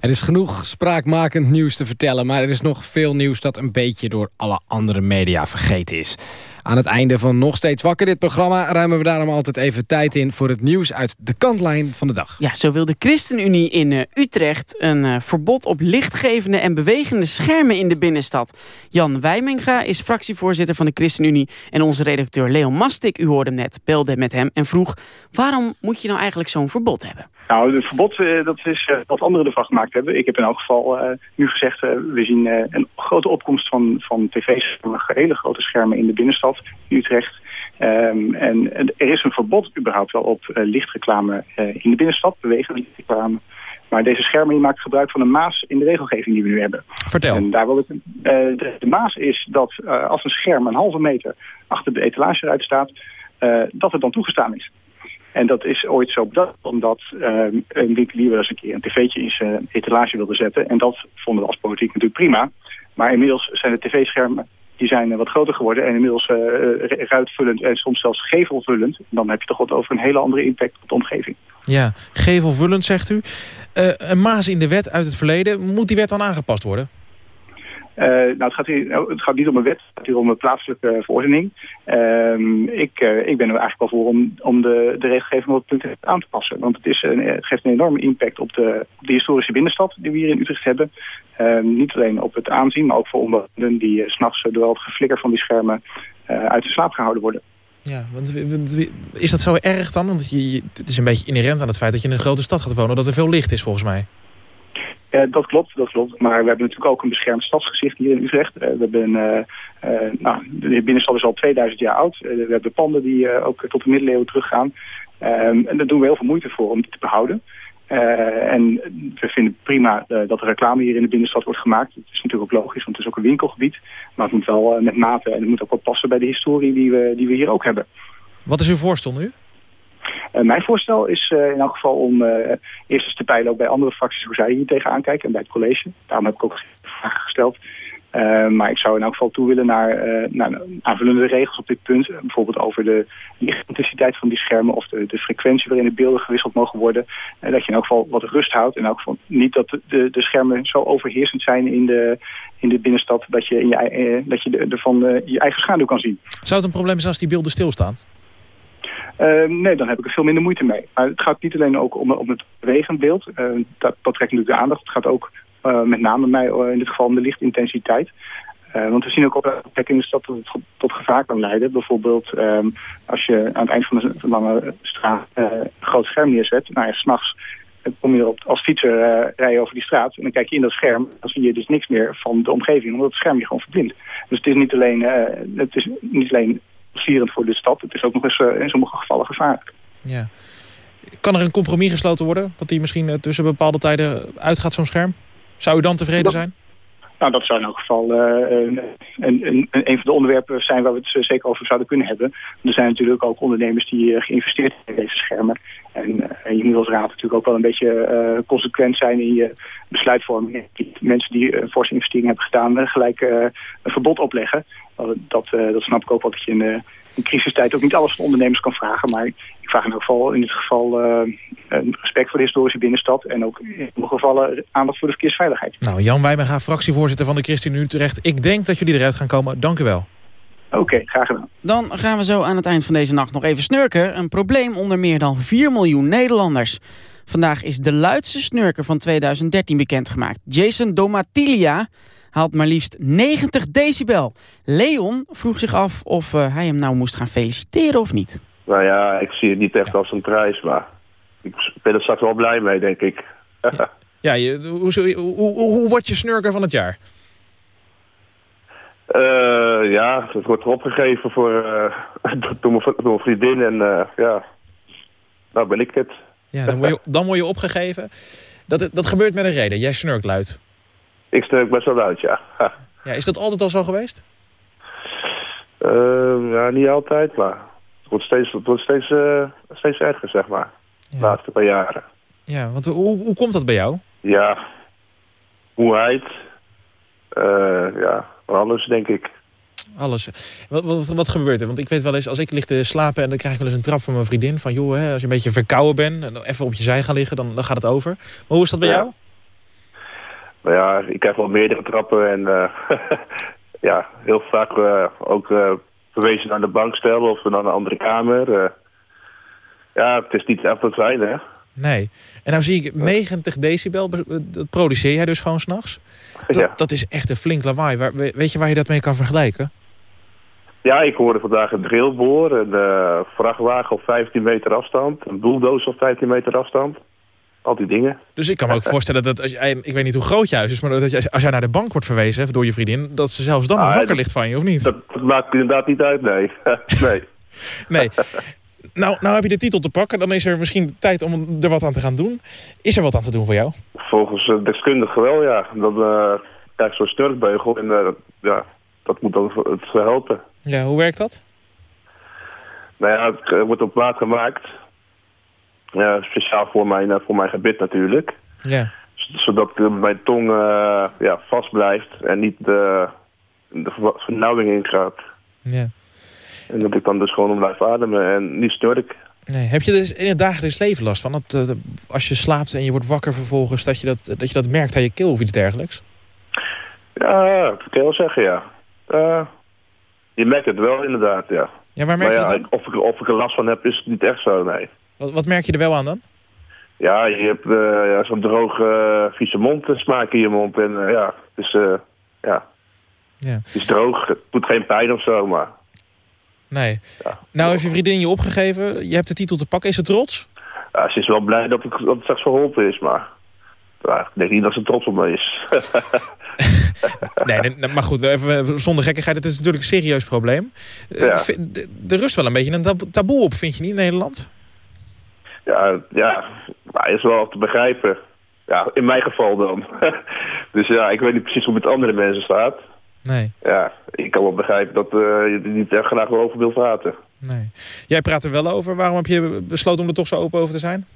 Speaker 3: Er is genoeg spraakmakend nieuws te vertellen... maar er is nog veel nieuws dat een beetje door alle andere media vergeten is. Aan het einde van Nog Steeds Wakker, dit programma... ruimen we daarom altijd even tijd in voor het nieuws uit de kantlijn van de dag.
Speaker 4: Ja, zo wil de ChristenUnie in uh, Utrecht een uh, verbod op lichtgevende en bewegende schermen in de binnenstad. Jan Wijmenga is fractievoorzitter van de ChristenUnie en onze redacteur Leon Mastik, u hoorde hem net, belde met hem en vroeg waarom moet je nou eigenlijk zo'n verbod hebben?
Speaker 27: Nou, het verbod uh, dat is wat anderen ervan gemaakt hebben. Ik heb in elk geval nu gezegd, we zien een grote opkomst van, van tv's, hele grote schermen in de binnenstad in Utrecht. Um, en, en, er is een verbod überhaupt wel op lichtreclame in de binnenstad, bewegende lichtreclame. Maar deze schermen die maakt gebruik van een maas in de regelgeving die we nu hebben.
Speaker 16: Vertel.
Speaker 27: En daar wil ik, uh, de, de, maas is dat als een scherm een halve meter achter de etalage eruit staat, dat het dan toegestaan is. En dat is ooit zo bedacht omdat een winkelier wel eens een keer een tv'tje in zijn etalage wilde zetten. En dat vonden we als politiek natuurlijk prima. Maar inmiddels zijn de tv-schermen die zijn wat groter geworden en inmiddels uh, ruitvullend en soms zelfs gevelvullend. Dan heb je toch wat over een hele andere impact op de omgeving.
Speaker 16: Ja, gevelvullend zegt u. Een maas in de wet uit het verleden, moet die wet dan aangepast worden?
Speaker 27: Uh, nou, het, gaat nou, het gaat niet om een wet, het gaat hier om een plaatselijke verordening. Uh, ik, uh, ik ben er eigenlijk wel voor om, om de, de regelgeving op het punt aan te passen. Want het, is het geeft een enorme impact op de, historische binnenstad die we hier in Utrecht hebben. Ehm, niet alleen op het aanzien, maar ook voor omwonenden die s s'nachts door het geflikker van die schermen uit de slaap gehouden worden.
Speaker 16: Ja, want is dat zo erg dan? Want je, het is een beetje inherent aan het feit dat je in een grote stad gaat wonen, dat er veel licht is volgens mij.
Speaker 27: Uh, dat klopt, dat klopt. Maar we hebben natuurlijk ook een beschermd stadsgezicht hier in Utrecht. Uh, we hebben, uh, nou, de binnenstad is al 2000 jaar oud. we hebben panden die ook tot de middeleeuwen teruggaan. Ehm, en daar doen we heel veel moeite voor om die te behouden. en we vinden prima dat er reclame hier in de binnenstad wordt gemaakt. Het is natuurlijk ook logisch, want het is ook een winkelgebied. Maar het moet wel met mate en het moet ook wel passen bij de historie die we, die we hier ook hebben.
Speaker 16: Wat is uw voorstel nu?
Speaker 27: Uh, mijn voorstel is uh, in elk geval om uh, eerst eens te peilen ook bij andere fracties hoe zij hier tegenaan kijken en bij het college. Daarom heb ik ook vragen gesteld. maar ik zou in elk geval toe willen naar, aanvullende regels op dit punt. bijvoorbeeld over de lichtintensiteit van die schermen of de, de frequentie waarin de beelden gewisseld mogen worden. dat je in elk geval wat rust houdt. In elk geval niet dat de, de, de schermen zo overheersend zijn in de, in de binnenstad dat je, in je, dat je ervan je eigen schaduw kan zien.
Speaker 16: Zou het een probleem zijn als die beelden stilstaan?
Speaker 27: Uh, nee, dan heb ik er veel minder moeite mee. Maar het gaat niet alleen ook om, om het bewegend beeld. Uh, dat, trekt natuurlijk de aandacht. Het gaat ook uh, met name mij in dit geval om de lichtintensiteit. want we zien ook op plekken in de stad dat het tot gevaar kan leiden. Bijvoorbeeld um, als je aan het eind van de lange straat een groot scherm neerzet. Nou ja, s'nachts kom je op, als fietser rijden over die straat. En dan kijk je in dat scherm. Dan zie je dus niks meer van de omgeving. Omdat het scherm je gewoon verblindt. Dus het is niet alleen, het is niet alleen sierend voor de stad. Het is ook nog eens uh, in sommige gevallen gevaarlijk.
Speaker 16: Ja. Kan er een compromis gesloten worden? Dat die misschien uh, tussen bepaalde tijden uitgaat, zo'n scherm? Zou u dan tevreden
Speaker 27: dat,
Speaker 16: zijn?
Speaker 27: Nou, dat zou in elk geval uh, een, een, een, van de onderwerpen zijn waar we het zeker over zouden kunnen hebben. Er zijn natuurlijk ook ondernemers die geïnvesteerd hebben in deze schermen. En je moet als raad natuurlijk ook wel een beetje consequent zijn in je besluitvorming. Mensen die een forse investering hebben gedaan, gelijk een verbod opleggen. Dat, dat snap ik ook wel dat je uh, in crisistijd ook niet alles van ondernemers kan vragen. Maar ik vraag in, geval, in dit geval uh, respect voor de historische binnenstad. En ook in sommige gevallen aandacht voor de verkeersveiligheid.
Speaker 16: Nou, Jan Wijmenga, fractievoorzitter van de ChristenUnie Utrecht. Ik denk dat jullie eruit gaan komen. Dank u wel.
Speaker 27: Oké, okay, graag gedaan.
Speaker 4: Dan gaan we zo aan het eind van deze nacht nog even snurken. Een probleem onder meer dan 4 miljoen Nederlanders. Vandaag is de luidste snurker van 2013 bekendgemaakt. Jason Domatilia haalt maar liefst 90 decibel. Leon vroeg zich af of uh, hij hem nou moest gaan feliciteren of niet.
Speaker 28: Nou ja, ik zie het niet echt als een prijs, maar ik ben er straks wel blij mee, denk ik.
Speaker 16: ja, je, hoe, hoe, hoe, hoe word je snurker van het jaar?
Speaker 28: Uh, ja, het wordt opgegeven voor, uh, door, mijn, door mijn vriendin en uh, ja, nou ben ik het.
Speaker 16: Ja, dan word je, dan word je opgegeven. Dat, dat gebeurt met een reden. Jij snurkt luid.
Speaker 28: Ik snurk best wel luid, ja.
Speaker 16: ja. Is dat altijd al zo geweest?
Speaker 28: Uh, ja, niet altijd, maar het wordt steeds, het wordt steeds, uh, steeds erger, zeg maar. Ja. De laatste paar jaren.
Speaker 16: Ja, want hoe, hoe komt dat bij jou?
Speaker 28: Ja, moeheid. Uh, ja, alles, denk ik.
Speaker 16: Alles. Wat, wat, wat gebeurt er? Want ik weet wel eens, als ik lig te slapen... en dan krijg ik wel eens een trap van mijn vriendin... van joh, hè, als je een beetje verkouden bent... en even op je zij gaan liggen, dan, dan gaat het over. Maar hoe is dat bij
Speaker 28: Ja.
Speaker 16: jou?
Speaker 28: Nou ja, ik krijg wel meerdere trappen en eh, ja, heel vaak eh, ook eh, verwezen naar de bank stellen of naar een andere kamer. ja, het is niet echt wat fijn, hè?
Speaker 16: Nee. En nou zie ik 90 decibel, be- dat produceer jij dus gewoon s'nachts. Dat,
Speaker 28: Ja.
Speaker 16: dat is echt een flink lawaai. Weet je waar je dat mee kan vergelijken?
Speaker 28: Ja, ik hoorde vandaag een drillboor, een vrachtwagen op 15 meter afstand, een bulldozer op 15 meter afstand. Al die dingen.
Speaker 16: Dus ik kan me ook voorstellen dat, als jij, ik weet niet hoe groot je huis is... maar dat je, als jij naar de bank wordt verwezen door je vriendin... dat ze zelfs dan nog
Speaker 28: Ah,
Speaker 16: wakker ligt van je, of niet?
Speaker 28: Dat, dat maakt inderdaad niet uit, nee. nee.
Speaker 16: Nee. Nou, nou heb je de titel te pakken. Dan is er misschien tijd om er wat aan te gaan doen. Is er wat aan te doen voor jou?
Speaker 28: Volgens uh, deskundigen wel, ja. Dan eh krijg je zo'n snurkbeugel en eh, ja, dat moet dan het helpen.
Speaker 16: Ja, hoe werkt dat?
Speaker 28: Nou ja, het eh, wordt op maat gemaakt. Ja, speciaal voor mijn, eh, voor mijn gebit natuurlijk.
Speaker 16: Ja.
Speaker 28: Zodat mijn tong eh, ja, vast blijft en niet eh, de ver- vernauwing ingaat.
Speaker 16: Ja.
Speaker 28: En dat ik dan dus gewoon blijf ademen en niet snurk.
Speaker 16: Nee. Heb je er in het dagelijks leven last van? Dat, als je slaapt en je wordt wakker vervolgens... Dat je dat, dat je dat merkt aan je keel of iets dergelijks?
Speaker 28: Ja, dat kan je wel zeggen, ja. Je merkt het wel inderdaad, ja.
Speaker 16: Ja, waar merk
Speaker 28: maar
Speaker 16: je dat?
Speaker 28: Of ik, of ik er last van heb, is het niet echt zo, nee.
Speaker 16: Wat, wat merk je er wel aan dan?
Speaker 28: Ja, je hebt eh, ja, zo'n droge, eh, vieze mond, eh, smaak in je mond. En eh, ja, het is, eh, ja.
Speaker 16: Ja.
Speaker 28: het is droog. Het doet geen pijn of zo, maar...
Speaker 16: Nee. Nou heeft je vriendin je opgegeven. Je hebt de titel te pakken. Is ze trots?
Speaker 28: Ja, ze is wel blij dat, ik, dat het straks geholpen is, maar... Ja, ik denk niet dat ze trots op me is.
Speaker 16: Nee, maar goed, even zonder gekkigheid. Het is natuurlijk een serieus probleem. Er rust wel een beetje een tab- taboe op, vind je niet, in Nederland?
Speaker 28: Ja, ja, maar is wel te begrijpen. Ja, in mijn geval dan. dus ja, ik weet niet precies hoe het met andere mensen staat.
Speaker 16: Nee.
Speaker 28: Ja, ik kan wel begrijpen dat eh, je er niet erg graag over wil praten.
Speaker 16: nee. Jij praat er wel over. Waarom heb je besloten om er toch zo open over te zijn?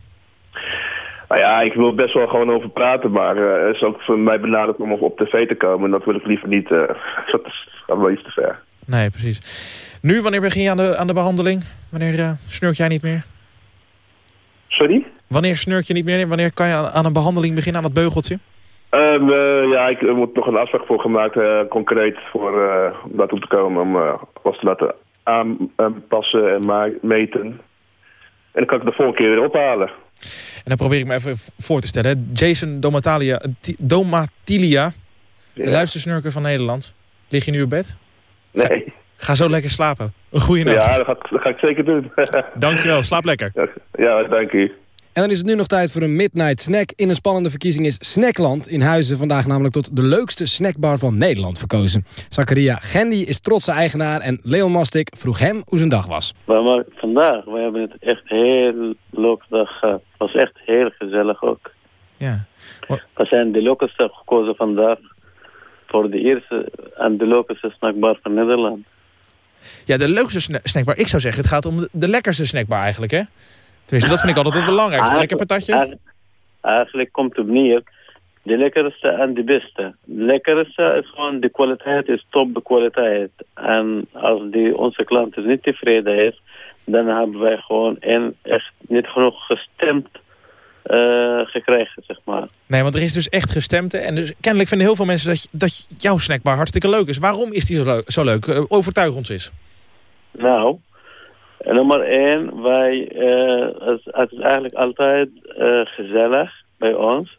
Speaker 28: Nou ja, ik wil er best wel gewoon over praten, maar eh, het is ook voor mij benaderd om op tv te komen. En dat wil ik liever niet. eh, dat is gaat wel iets te ver.
Speaker 16: Nee, precies. Nu, wanneer begin je aan de, aan de behandeling? Wanneer snurk jij niet meer?
Speaker 28: Sorry?
Speaker 16: Wanneer snurk je niet meer? Wanneer kan je aan, een behandeling beginnen, aan het beugeltje?
Speaker 28: Ehm, eh, ja, ik, er moet nog een afspraak voor gemaakt, eh, concreet, voor, eh, om daartoe te komen. Om alles te laten aanpassen en ma- meten. En dan kan ik de volgende keer weer ophalen.
Speaker 16: En dan probeer ik me even voor te stellen. hè. Jason Domatalia, Domatilia, de luistersnurker van Nederland. Lig je nu op bed?
Speaker 28: Nee.
Speaker 16: Ga zo lekker slapen. Een goede nacht.
Speaker 28: Ja, dat ga, ik- dat ga ik zeker doen.
Speaker 16: Dankjewel, slaap lekker.
Speaker 28: ja, dank u.
Speaker 3: En dan is het nu nog tijd voor een midnight snack. In een spannende verkiezing is Snackland in Huizen vandaag namelijk tot de leukste snackbar van Nederland verkozen. Zakaria Gendy is trotse eigenaar en Leon Mastik vroeg hem hoe zijn dag was.
Speaker 29: Maar, maar vandaag, we hebben het echt heel leuke dag gehad. Het was echt heel gezellig ook.
Speaker 16: Ja.
Speaker 29: We zijn de leukste gekozen vandaag voor de eerste en de leukste snackbar van Nederland.
Speaker 16: Ja, de leukste sna- snackbar. Ik zou zeggen, het gaat om de, de lekkerste snackbar eigenlijk, hè? Tenminste, dat vind ik altijd het belangrijkste. Lekker patatje.
Speaker 29: Eigenlijk, komt het op neer, de lekkerste en de beste. De lekkerste is gewoon, de kwaliteit is top de kwaliteit. En als die, onze klant niet tevreden is, dan hebben wij gewoon een echt niet genoeg gestemd gekregen, zeg maar.
Speaker 16: Nee, want er is dus echt gestemd. hè. En dus kennelijk vinden heel veel mensen dat, dat jouw snackbar hartstikke leuk is. Waarom is die zo leuk? Zo leuk? Eh, overtuig ons eens.
Speaker 29: Nou, nummer één, wij, eh, het, het is eigenlijk altijd eh, gezellig bij ons.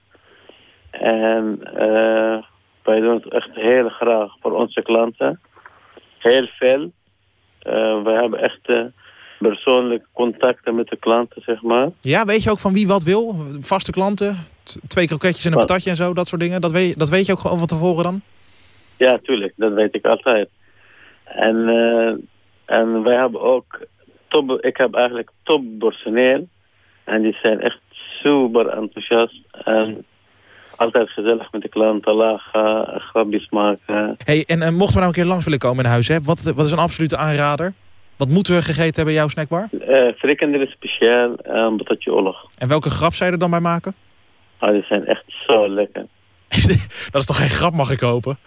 Speaker 29: En eh, wij doen het echt heel graag voor onze klanten. Heel veel. Eh, wij hebben echt eh, persoonlijke contacten met de klanten, zeg maar.
Speaker 16: Ja, weet je ook van wie wat wil? Vaste klanten? Twee kroketjes en een patatje en zo, dat soort dingen. Dat weet, dat weet je ook gewoon van tevoren dan?
Speaker 29: Ja, tuurlijk, dat weet ik altijd. En, eh, en wij hebben ook top, ik heb eigenlijk top personeel. En die zijn echt super enthousiast. En altijd gezellig met de klanten, lachen, grapjes maken.
Speaker 16: Hey, en eh, mochten we nou een keer langs willen komen in huis, hè? Wat, wat is een absolute aanrader? Wat moeten we gegeten hebben in jouw snackbar?
Speaker 29: Eh frikandel speciaal en patatje oorlog.
Speaker 16: En welke grap je er dan bij maken?
Speaker 29: Ah, die zijn echt zo lekker.
Speaker 16: Dat is toch geen grap, mag ik hopen?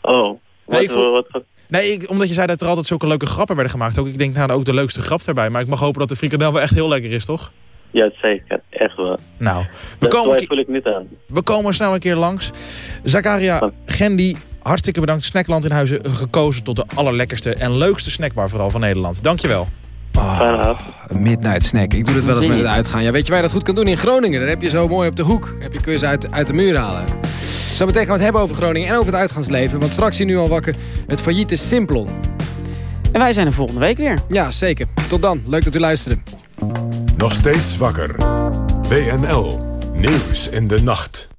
Speaker 29: Oh,
Speaker 16: Nee,
Speaker 29: wat, wat,
Speaker 16: Nee, ik- omdat je zei dat er altijd zulke leuke grappen werden gemaakt. Ook, ik denk, nou, ook de leukste grap daarbij. Maar ik mag hopen dat de frikandel wel echt heel lekker is, toch?
Speaker 29: Ja, zeker. Echt wel.
Speaker 16: Nou, we
Speaker 29: Dat
Speaker 16: komen,
Speaker 29: twijfel ik niet aan.
Speaker 16: we komen snel een keer langs. Zakaria Gendi, hartstikke bedankt. Snackland in Huizen gekozen tot de allerlekkerste en leukste snackbar vooral van Nederland. Dankjewel.
Speaker 3: Een midnight snack. Ik doe het wel eens met het uitgaan. Ja, weet je waar je dat goed kan doen? In Groningen. Daar heb je zo mooi op de hoek. Heb je kun je ze uit, uit de muur halen. Zometeen gaan we het hebben over Groningen en over het uitgaansleven. Want straks hier nu al wakker het failliete Simplon.
Speaker 4: En wij zijn er volgende week weer.
Speaker 3: Ja, zeker. Tot dan. Leuk dat u luisterde.
Speaker 2: Nog steeds wakker. WNL. Nieuws in de nacht.